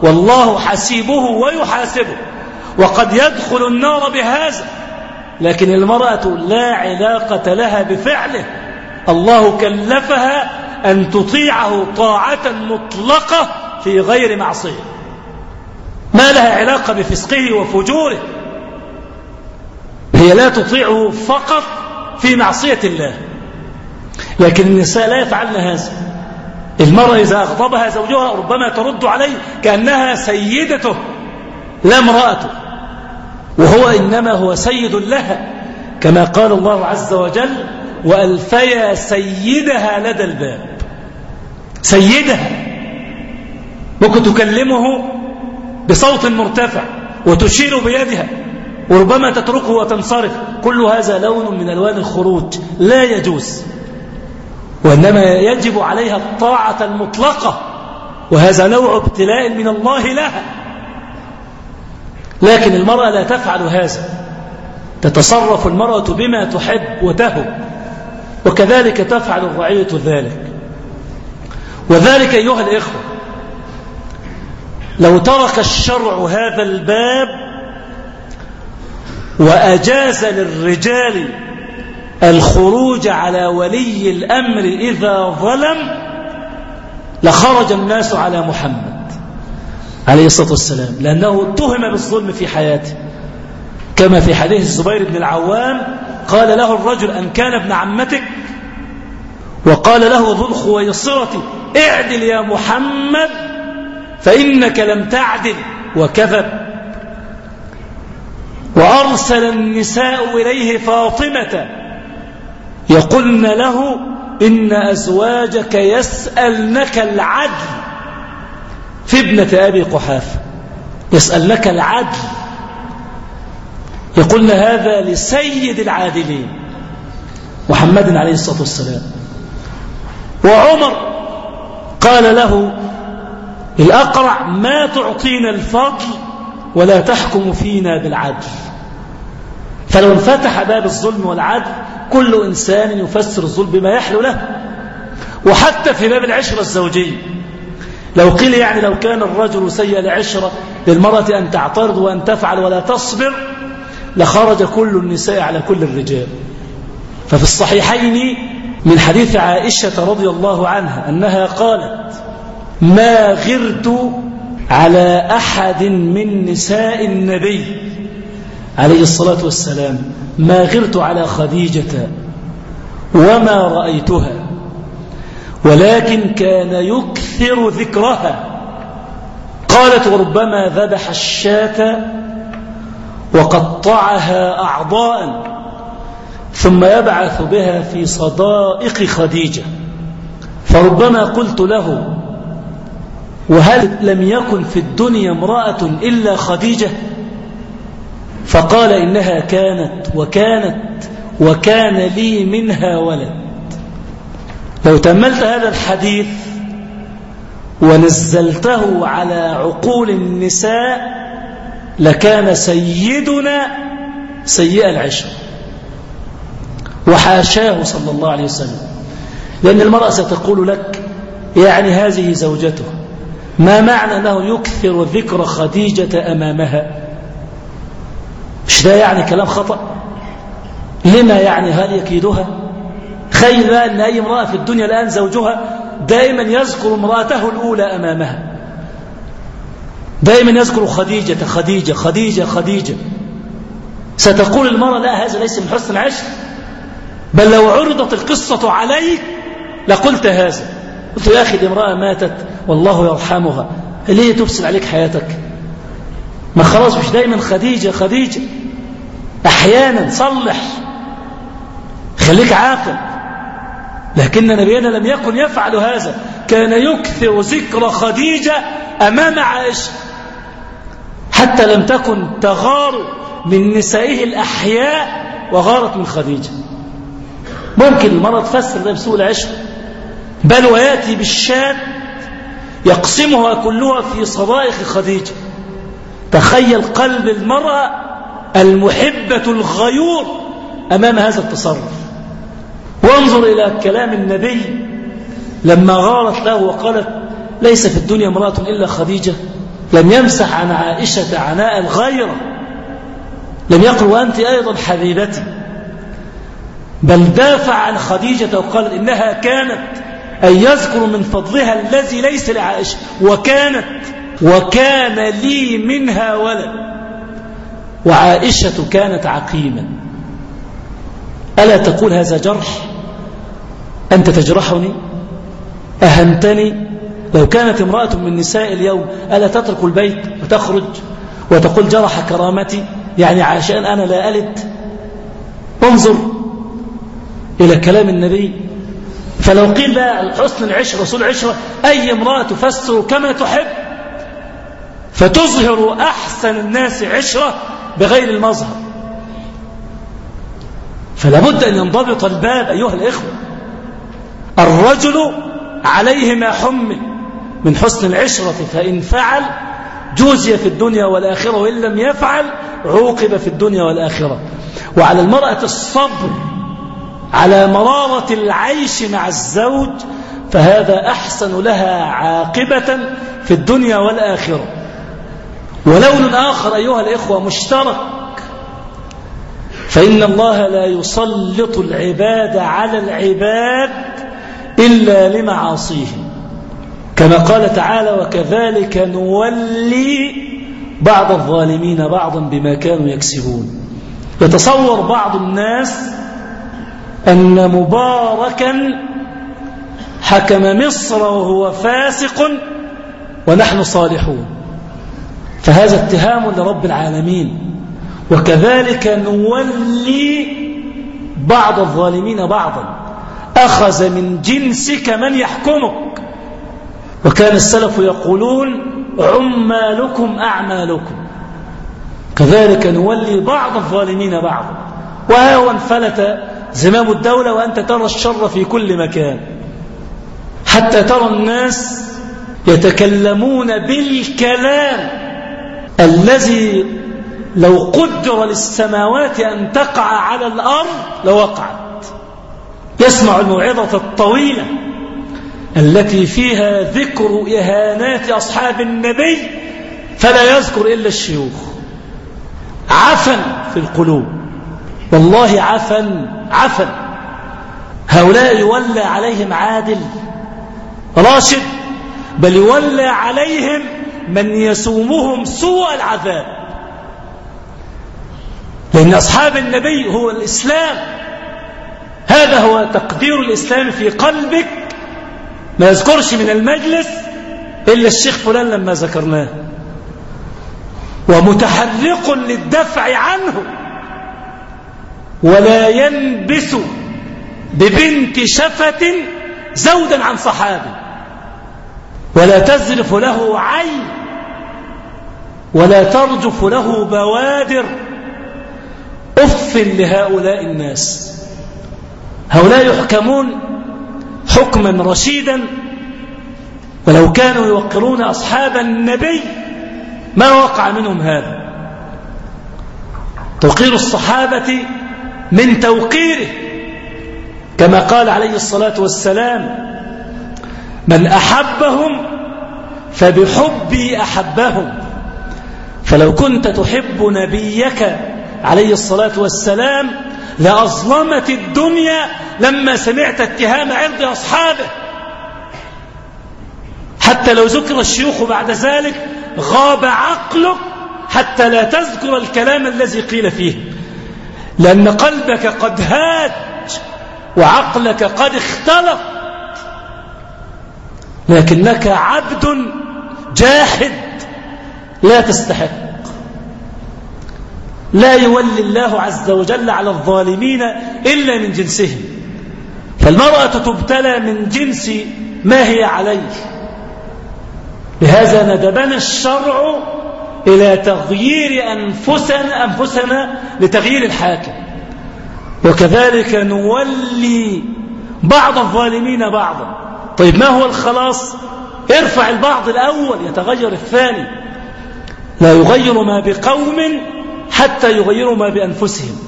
والله حسيبه ويحاسبه. وقد يدخل النار بهذا. لكن المرأة لا علاقة لها بفعله. الله كلفها أن تطيعه طاعة مطلقة في غير معصية. ما لها علاقة بفسقه وفجوره. هي لا تطيعه فقط في معصية الله. لكن النساء لا يفعلن هذا. المرأة إذا أغضبها زوجها ربما ترد عليه كأنها سيدته لا امرأته. وهو إنما هو سيد لها كما قال الله عز وجل وألفيا سيدها لدى الباب. سيدها. ممكن تكلمه بصوت مرتفع وتشير بيدها وربما تتركه وتنصرف. كل هذا لون من ألوان الخروج. لا يجوز. وإنما يجب عليها الطاعة المطلقة. وهذا نوع ابتلاء من الله لها. لكن المرأة لا تفعل هذا. تتصرف المرأة بما تحب وتهب. وكذلك تفعل الرعية ذلك. وذلك أيها الإخوة لو ترك الشرع هذا الباب وأجاز للرجال الخروج على ولي الأمر إذا ظلم لخرج الناس على محمد عليه الصلاة والسلام لأنه اتهم بالظلم في حياته. كما في حديث الزبير بن العوام قال له الرجل أن كان ابن عمتك؟ وقال له ذو الخويصرة اعدل يا محمد. فإنك لم تعدل وكذب وأرسل النساء إليه فاطمة يقولن له إن أزواجك يسألنك العدل. في ابنة أبي قحافة يسألنك العدل. يقولن هذا لسيد العادلين محمد عليه الصلاة والسلام. وعمر قال له الأقرع ما تعطينا الفضل ولا تحكم فينا بالعدل. فلو انفتح باب الظلم والعدل كل إنسان يفسر الظلم بما يحلو له. وحتى في باب العشرة الزوجية. لو قيل يعني لو كان الرجل سيء العشرة للمرأة أن تعترض وأن تفعل ولا تصبر لخرج كل النساء على كل الرجال. ففي الصحيحين من حديث عائشة رضي الله عنها أنها قالت ما غرت على أحد من نساء النبي عليه الصلاة والسلام. ما غرت على خديجة وما رأيتها ولكن كان يكثر ذكرها. قالت وربما ذبح الشاة وقطعها أعضاء ثم يبعث بها في صدائق خديجة. فربما قلت له وهل لم يكن في الدنيا امرأة إلا خديجة؟ فقال إنها كانت وكانت وكان لي منها ولد. لو تملت هذا الحديث ونزلته على عقول النساء لكان سيدنا سيء العشر. وحاشاه صلى الله عليه وسلم. لأن المرأة ستقول لك يعني هذه زوجته ما معنى أنه يكثر ذكر خديجة أمامها؟ مش ده يعني كلام خطأ؟ لما يعني هل يكيدها؟ خير أن أي امرأة في الدنيا الآن زوجها دائما يذكر امرأته الأولى أمامها. دائما يذكر خديجة خديجة خديجة خديجة. ستقول المرأة لا هذا ليس من حسن العشر. بل لو عرضت القصة عليك لقلت هذا. قلت يا أخي الامرأة ماتت. والله يرحمها. ليه تفسد عليك حياتك؟ ما خلاص مش دايما خديجة خديجة أحيانا صلح خليك عاقل. لكن نبينا لم يكن يفعل هذا. كان يكثر ذكر خديجة أمام عائشة. حتى لم تكن تغار من نسائه الأحياء وغارت من خديجة. ممكن المرأة تفسر ده بسوء العشق بل ويأتي بالشاة يقسمها كلها في صدائق خديجة. تخيل قلب المرأة المحبة الغيور أمام هذا التصرف. وانظر إلى كلام النبي لما غارت له وقالت ليس في الدنيا امرأة إلا خديجة. لم يمسح عن عائشة عناء الغيرة. لم يقل وأنت أيضا حبيبتي. بل دافع عن خديجة وقال إنها كانت أن يذكر من فضلها الذي ليس لعائشة وكانت وكان لي منها ولد. وعائشة كانت عقيما. ألا تقول هذا جرح؟ أنت تجرحني؟ أهنتني لو كانت امرأة من نساء اليوم ألا تترك البيت وتخرج وتقول جرح كرامتي؟ يعني عشان أنا لا ألد. انظر إلى كلام النبي فلو قيل بقى حسن العشرة رسول العشرة أي امرأة تفسر كما تحب فتظهر أحسن الناس عشرة بغير المظهر. فلا بد أن ينضبط الباب أيها الإخوة. الرجل عليه ما حمل من حسن العشرة فإن فعل جوزي في الدنيا والآخرة وإن لم يفعل عوقب في الدنيا والآخرة. وعلى المرأة الصبر على مرارة العيش مع الزوج فهذا أحسن لها عاقبة في الدنيا والآخرة. ولون آخر أيها الإخوة مشترك. فإن الله لا يسلط العباد على العباد إلا لمعاصيه. كما قال تعالى وكذلك نولي بعض الظالمين بعضا بما كانوا يكسبون. يتصور بعض الناس أن مباركا حكم مصر وهو فاسق ونحن صالحون. فهذا اتهام لرب العالمين. وكذلك نولي بعض الظالمين بعضا. أخذ من جنسك من يحكمك. وكان السلف يقولون عمالكم أعمالكم. كذلك نولي بعض الظالمين بعضا. وها انفلت زمام الدولة وأنت ترى الشر في كل مكان. حتى ترى الناس يتكلمون بالكلام الذي لو قدر للسماوات أن تقع على الأرض لوقعت. يسمع الموعظة الطويلة التي فيها ذكر إهانات أصحاب النبي فلا يذكر إلا الشيوخ. عفن في القلوب. والله عفن عفن. هؤلاء يولى عليهم عادل راشد بل يولى عليهم من يسومهم سوء العذاب. لأن أصحاب النبي هو الإسلام. هذا هو تقدير الإسلام في قلبك. ما يذكرش من المجلس إلا الشيخ فلان لما ذكرناه. ومتحرق للدفع عنه. ولا ينبس ببنت شفة زودا عن صحابي. ولا تزرف له عين ولا ترجف له بوادر. أف لهؤلاء الناس. هؤلاء يحكمون حكما رشيدا. ولو كانوا يوقرون أصحاب النبي ما وقع منهم هذا. توقير الصحابة من توقيره. كما قال عليه الصلاة والسلام من أحبهم فبحبي أحبهم. فلو كنت تحب نبيك عليه الصلاة والسلام لأظلمت الدنيا لما سمعت اتهام عرض أصحابه. حتى لو ذكر الشيوخ بعد ذلك غاب عقلك حتى لا تذكر الكلام الذي قيل فيه. لأن قلبك قد هاج وعقلك قد اختلط. لكنك عبد جاحد لا تستحق. لا يولي الله عز وجل على الظالمين إلا من جنسهم. فالمرأة تبتلى من جنس ما هي عليه. لهذا ندبنا الشرع إلى تغيير أنفسنا, أنفسنا لتغيير الحاكم. وكذلك نولي بعض الظالمين بعضا. طيب ما هو الخلاص؟ ارفع البعض الأول يتغير الثاني. لا يغير ما بقوم حتى يغيروا ما بأنفسهم.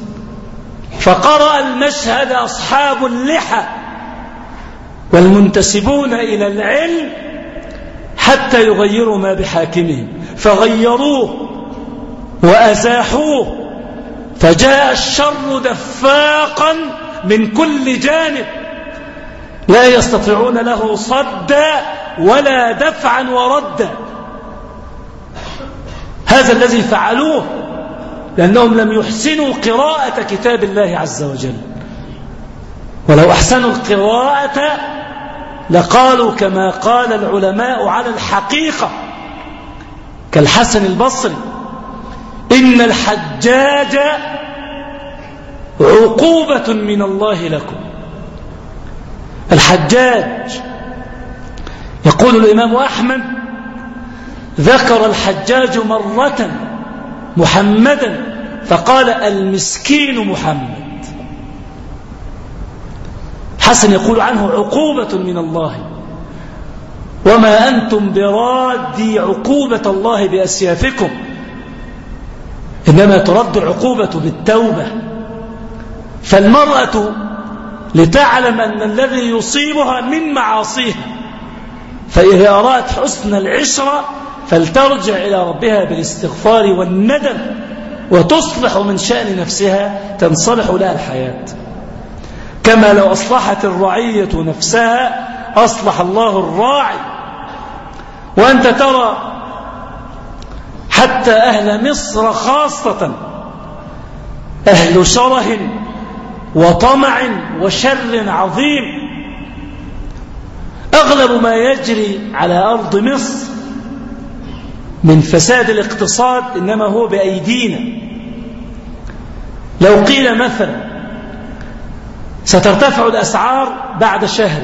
فقرأ المشهد أصحاب اللحى والمنتسبون إلى العلم حتى يغيروا ما بحاكمهم. فغيروه وأزاحوه فجاء الشر دفاقا من كل جانب. لا يستطيعون له صدا ولا دفعا وردا. هذا الذي فعلوه لأنهم لم يحسنوا قراءة كتاب الله عز وجل. ولو أحسنوا القراءة لقالوا كما قال العلماء على الحقيقة كالحسن البصري إن الحجاج عقوبة من الله لكم. الحجاج يقول الإمام أحمد ذكر الحجاج مرة محمدا فقال المسكين محمد. حسن يقول عنه عقوبة من الله. وما أنتم برادي عقوبة الله بأسيافكم. إنما ترد العقوبة بالتوبة. فالمرأة لتعلم أن الذي يصيبها من معاصيها فإذا أراد حسن العشرة فلترجع إلى ربها بالاستغفار والندم وتصلح من شأن نفسها تنصلح لها الحياة. كما لو أصلحت الرعية نفسها أصلح الله الراعي. وأنت ترى حتى أهل مصر خاصة أهل شره وطمع وشر عظيم. أغلب ما يجري على أرض مصر من فساد الاقتصاد إنما هو بأيدينا. لو قيل مثلا سترتفع الأسعار بعد شهر.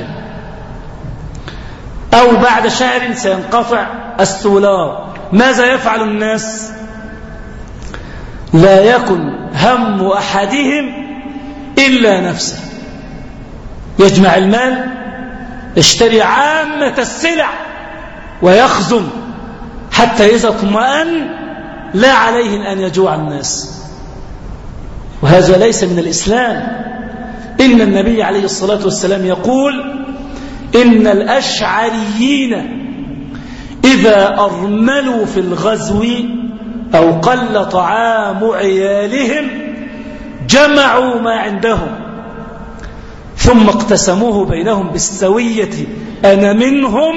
أو بعد شهر سينقطع السولار ماذا يفعل الناس؟ لا يكن هم أحدهم إلا نفسه. يجمع المال اشتري عامة السلع ويخزن حتى إذا اطمأن لا عليه أن يجوع الناس. وهذا ليس من الإسلام. إن النبي عليه الصلاة والسلام يقول إن الأشعريين إذا أرملوا في الغزو أو قل طعام عيالهم جمعوا ما عندهم ثم اقتسموه بينهم بالسوية أنا منهم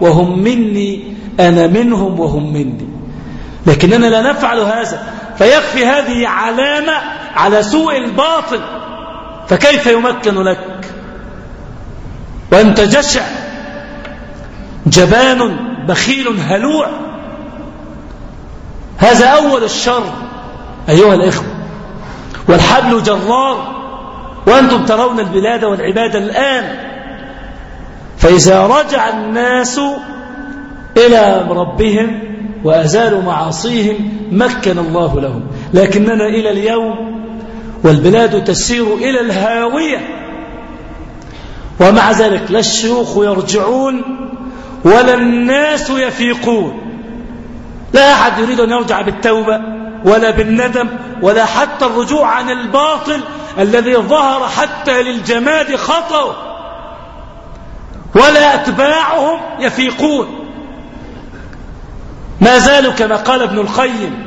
وهم مني أنا منهم وهم مني. لكننا لا نفعل هذا فيكفي هذه علامة على سوء الباطل. فكيف يمكن لك؟ وأنت جشع جبان بخيل هلوع. هذا أول الشر أيها الإخوة. والحبل جرار وأنتم ترون البلاد والعباد الآن. فإذا رجع الناس إلى ربهم وأزالوا معاصيهم مكن الله لهم. لكننا إلى اليوم والبلاد تسير إلى الهاوية. ومع ذلك لا الشيوخ يرجعون ولا الناس يفيقون. لا أحد يريد أن يرجع بالتوبة ولا بالندم ولا حتى الرجوع عن الباطل الذي ظهر حتى للجماد خطأ ولا أتباعهم يفيقون. ما زالوا كما قال ابن القيم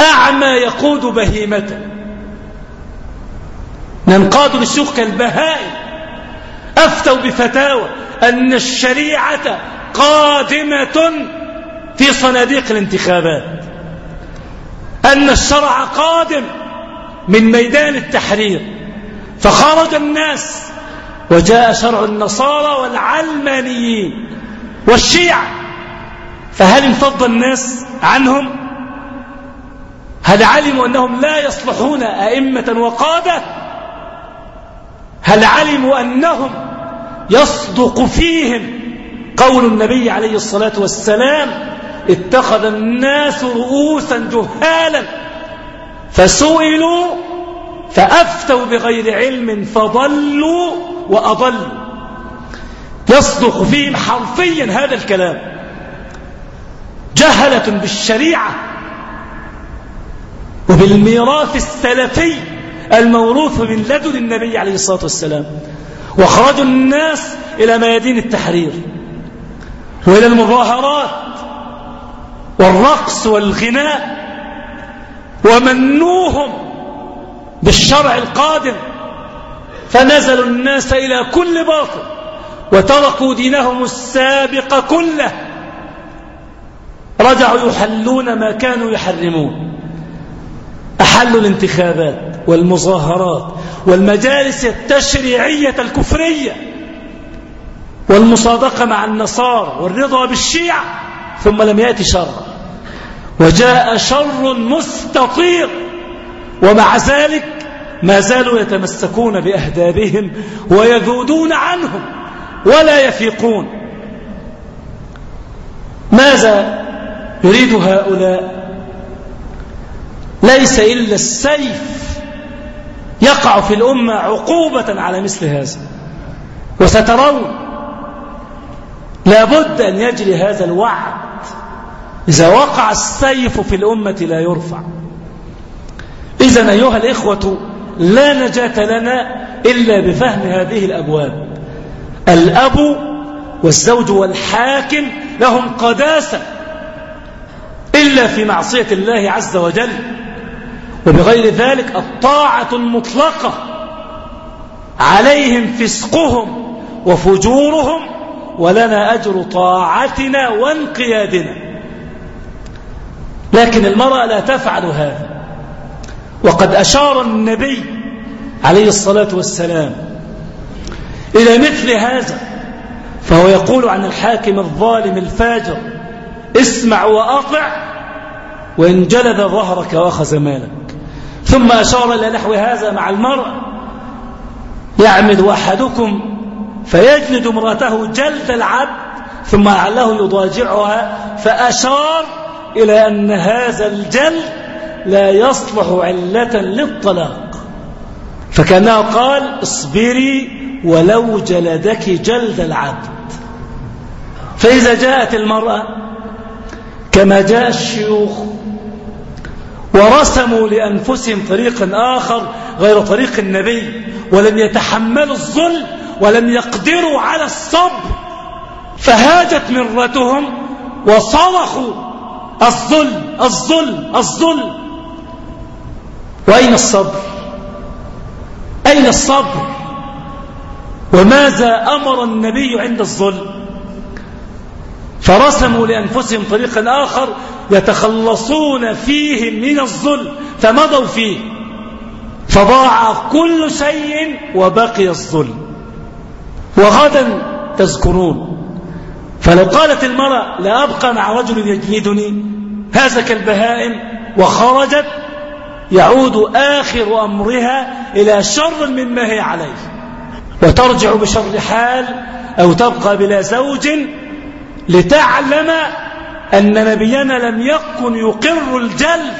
أعمى يقود بهيمة ننقاد للشيوخ كالبهائم أفتوا بفتاوى أن الشريعة قادمة في صناديق الانتخابات. أن الشرع قادم من ميدان التحرير. فخرج الناس وجاء شرع النصارى والعلمانيين والشيعة. فهل انفض الناس عنهم؟ هل علموا أنهم لا يصلحون أئمة وقادة؟ هل علموا أنهم يصدق فيهم قول النبي عليه الصلاة والسلام اتخذ الناس رؤوسا جهالا فسئلوا فأفتوا بغير علم فضلوا وأضلوا. يصدق فيهم حرفيا هذا الكلام. جهلة بالشريعة. وبالميراث السلفي الموروث من لدن النبي عليه الصلاة والسلام. واخرجوا الناس إلى ميادين التحرير وإلى المظاهرات والرقص والغناء ومنوهم بالشرع القادم. فنزلوا الناس إلى كل باطل وتركوا دينهم السابق كله. رجعوا يحلون ما كانوا يحرمون. أحلوا الانتخابات والمظاهرات والمجالس التشريعية الكفرية والمصادقة مع النصارى والرضا بالشيعة ثم لم يأتي شر. وجاء شر مستطير ومع ذلك ما زالوا يتمسكون بأهدابهم ويذودون عنهم ولا يفيقون. ماذا يريد هؤلاء؟ ليس إلا السيف يقع في الأمة عقوبة على مثل هذا. وسترون لابد أن يجري هذا الوعد. إذا وقع السيف في الأمة لا يرفع. إذا أيها الإخوة لا نجاة لنا إلا بفهم هذه الأبواب. الأب والزوج والحاكم لهم قداسة إلا في معصية الله عز وجل. وبغير ذلك الطاعة المطلقة عليهم فسقهم وفجورهم ولنا أجر طاعتنا وانقيادنا. لكن المرأة لا تفعل هذا. وقد أشار النبي عليه الصلاة والسلام إلى مثل هذا فهو يقول عن الحاكم الظالم الفاجر اسمع وأطع وإن جلد ظهرك وأخذ مالك. ثم أشار إلى نحو هذا مع المرأة يعمد أحدكم فيجلد امرأته جلد العبد ثم لعله يضاجعها فأشار إلى أن هذا الجلد لا يصلح علة للطلاق. فكأنه قال اصبري ولو جلدك جلد العبد. فإذا جاءت المرأة كما جاء الشيوخ ورسموا لأنفسهم طريقا آخر غير طريق النبي ولم يتحملوا الظلم ولم يقدروا على الصبر. فهاجت مرتهم وصرخوا الظلم الظلم الظلم. وأين الصبر؟ أين الصبر؟ وماذا أمر النبي عند الظلم؟ فرسموا لأنفسهم طريقا آخر يتخلصون فيه من الظلم. فمضوا فيه. فضاع كل شيء وبقي الظلم. وغدا تذكرون. فلو قالت المرأة لا أبقى مع رجل يجلدني هذا كالبهائم وخرجت يعود آخر أمرها إلى شر مما هي عليه. وترجع بشر حال أو تبقى بلا زوج لتعلم أن نبينا لم يكن يقر الجلد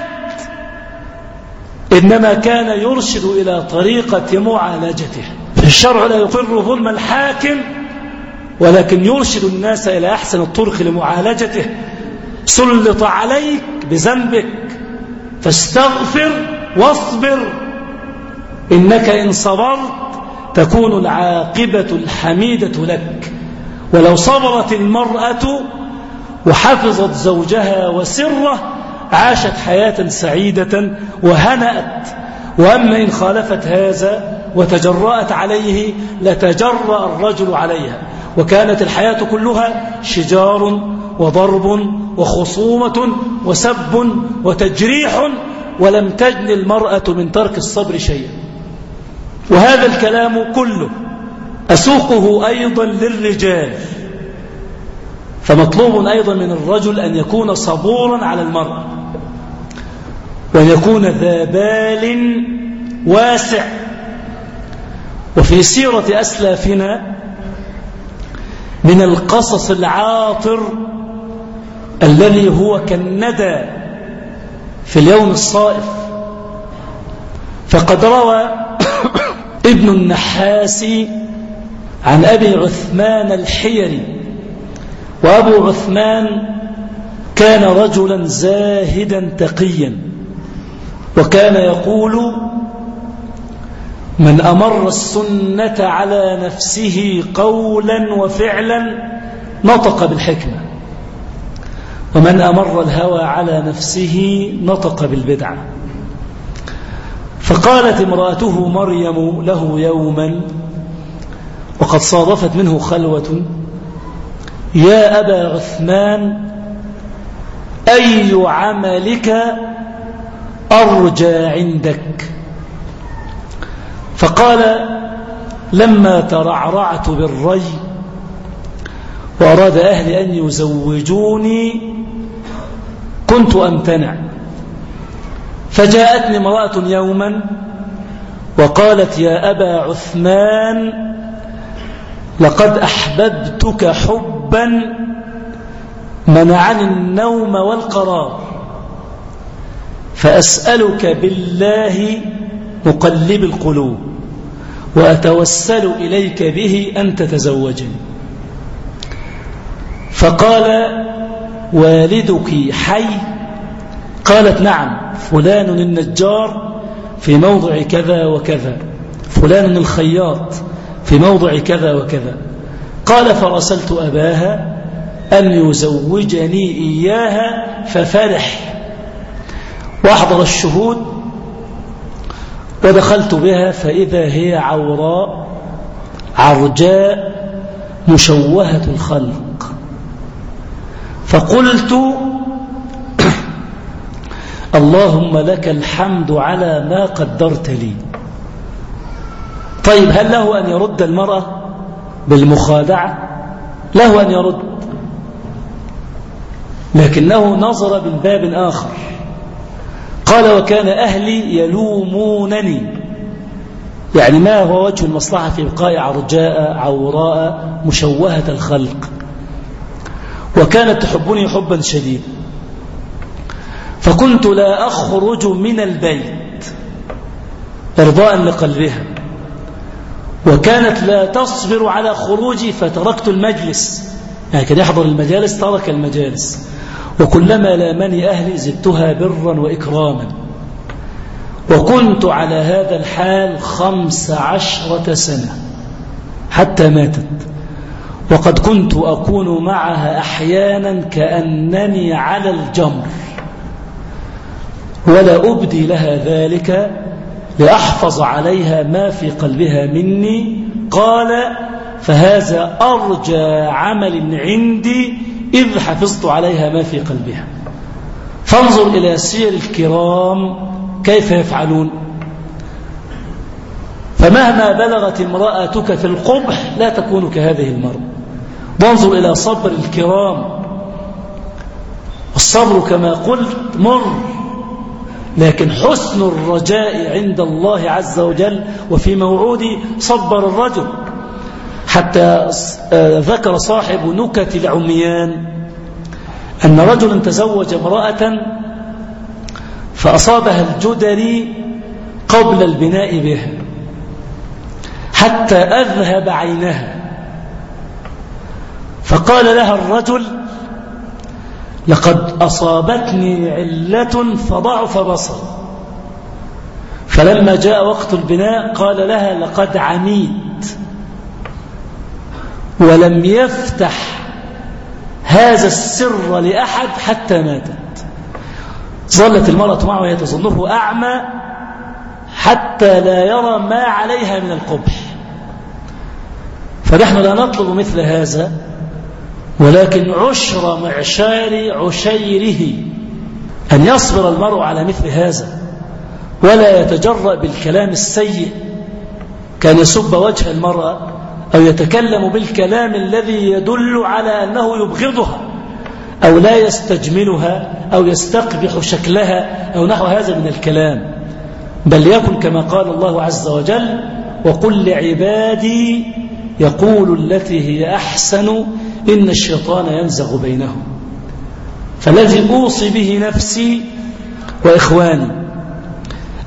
إنما كان يرشد إلى طريقة معالجته. الشرع لا يقر ظلم الحاكم ولكن يرشد الناس إلى أحسن الطرق لمعالجته. سلط عليك بذنبك فاستغفر واصبر. إنك إن صبرت تكون العاقبة الحميدة لك. ولو صبرت المرأة وحفظت زوجها وسره عاشت حياة سعيدة وهنأت. وأما إن خالفت هذا وتجرأت عليه لتجرأ الرجل عليها. وكانت الحياة كلها شجار وضرب وخصومة وسب وتجريح ولم تجن المرأة من ترك الصبر شيئا. وهذا الكلام كله أسوقه أيضا للرجال فمطلوب أيضا من الرجل أن يكون صبورا على المرأة وأن يكون ذا بال واسع. وفي سيرة أسلافنا من القصص العاطر الذي هو كالندى في اليوم الصائف فقد روى ابن النحاس عن أبي عثمان الحيري وأبو عثمان كان رجلا زاهدا تقيا وكان يقول من أمر السنة على نفسه قولا وفعلا نطق بالحكمة ومن أمر الهوى على نفسه نطق بالبدعة. فقالت امرأته مريم له يوما وقد صادفت منه خلوة. يا أبا عثمان أي عملك أرجى عندك؟ فقال لما ترعرعت بالري وأراد أهلي أن يزوجوني كنت أمتنع. فجاءتني امرأة يوما وقالت يا أبا عثمان لقد أحببتك حبا منعني النوم والقرار فأسألك بالله مقلب القلوب وأتوسل إليك به أن تتزوجني. فقال والدك حي؟ قالت نعم فلان النجار في موضع كذا وكذا فلان الخياط في موضع كذا وكذا. قال فرسلت أباها أن يزوجني إياها ففرح. وأحضر الشهود ودخلت بها فإذا هي عوراء عرجاء مشوهة الخلق. فقلت اللهم لك الحمد على ما قدرت لي. طيب هل له أن يرد المرأة بالمخادعة؟ له أن يرد. لكنه نظر من باب آخر. قال وكان أهلي يلومونني. يعني ما هو وجه المصلحة في بقاء عرجاء عوراء مشوهة الخلق؟ وكانت تحبني حبا شديدا. فكنت لا أخرج من البيت إرضاء لقلبها. وكانت لا تصبر على خروجي فتركت المجلس. يعني كان يحضر المجالس ترك المجالس. وكلما لامني أهلي زدتها برا وإكراما. وكنت على هذا الحال خمس عشرة سنة حتى ماتت. وقد كنت أكون معها أحيانا كأنني على الجمر. ولا أبدي لها ذلك لأحفظ عليها ما في قلبها مني. قال فهذا أرجى عمل عندي إذ حفظت عليها ما في قلبها. فانظر إلى سير الكرام كيف يفعلون. فمهما بلغت امرأتك في القبح لا تكون كهذه المرأة. وانظر إلى صبر الكرام. الصبر كما قلت مر لكن حسن الرجاء عند الله عز وجل وفي موعودي صبر الرجل. حتى ذكر صاحب نكت العميان أن رجلا تزوج امرأة فأصابها الجدري قبل البناء بها حتى أذهب عينها. فقال لها الرجل لقد أصابتني علة فضعف بصر فلما جاء وقت البناء قال لها لقد عميت. ولم يفتح هذا السر لأحد حتى ماتت. ظلت المرأة معه وهي تظنه أعمى حتى لا يرى ما عليها من القبح. فنحن لا نطلب مثل هذا. ولكن عشر معشار عشيره أن يصبر المرء على مثل هذا ولا يتجرأ بالكلام السيء كان يسب وجه المرأة أو يتكلم بالكلام الذي يدل على أنه يبغضها أو لا يستجملها أو يستقبح شكلها أو نحو هذا من الكلام. بل يكن كما قال الله عز وجل وقل لعبادي يقول التي هي أحسن إن الشيطان ينزغ بينهم. فالذي أوصي به نفسي وإخواني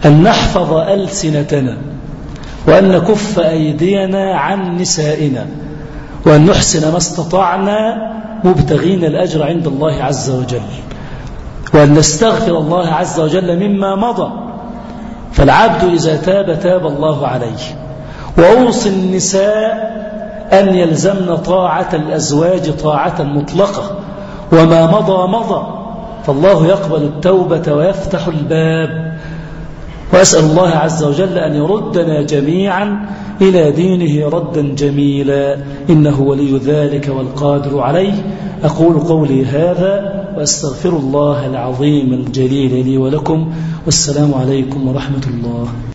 أن نحفظ ألسنتنا وأن نكف أيدينا عن نسائنا وأن نحسن ما استطعنا مبتغين الأجر عند الله عز وجل. وأن نستغفر الله عز وجل مما مضى. فالعبد إذا تاب تاب الله عليه. وأوصي النساء أن يلزمن طاعة الأزواج طاعة مطلقة وما مضى مضى فالله يقبل التوبة ويفتح الباب. وأسأل الله عز وجل أن يردنا جميعا إلى دينه ردا جميلا إنه ولي ذلك والقادر عليه. أقول قولي هذا وأستغفر الله العظيم الجليل لي ولكم والسلام عليكم ورحمة الله.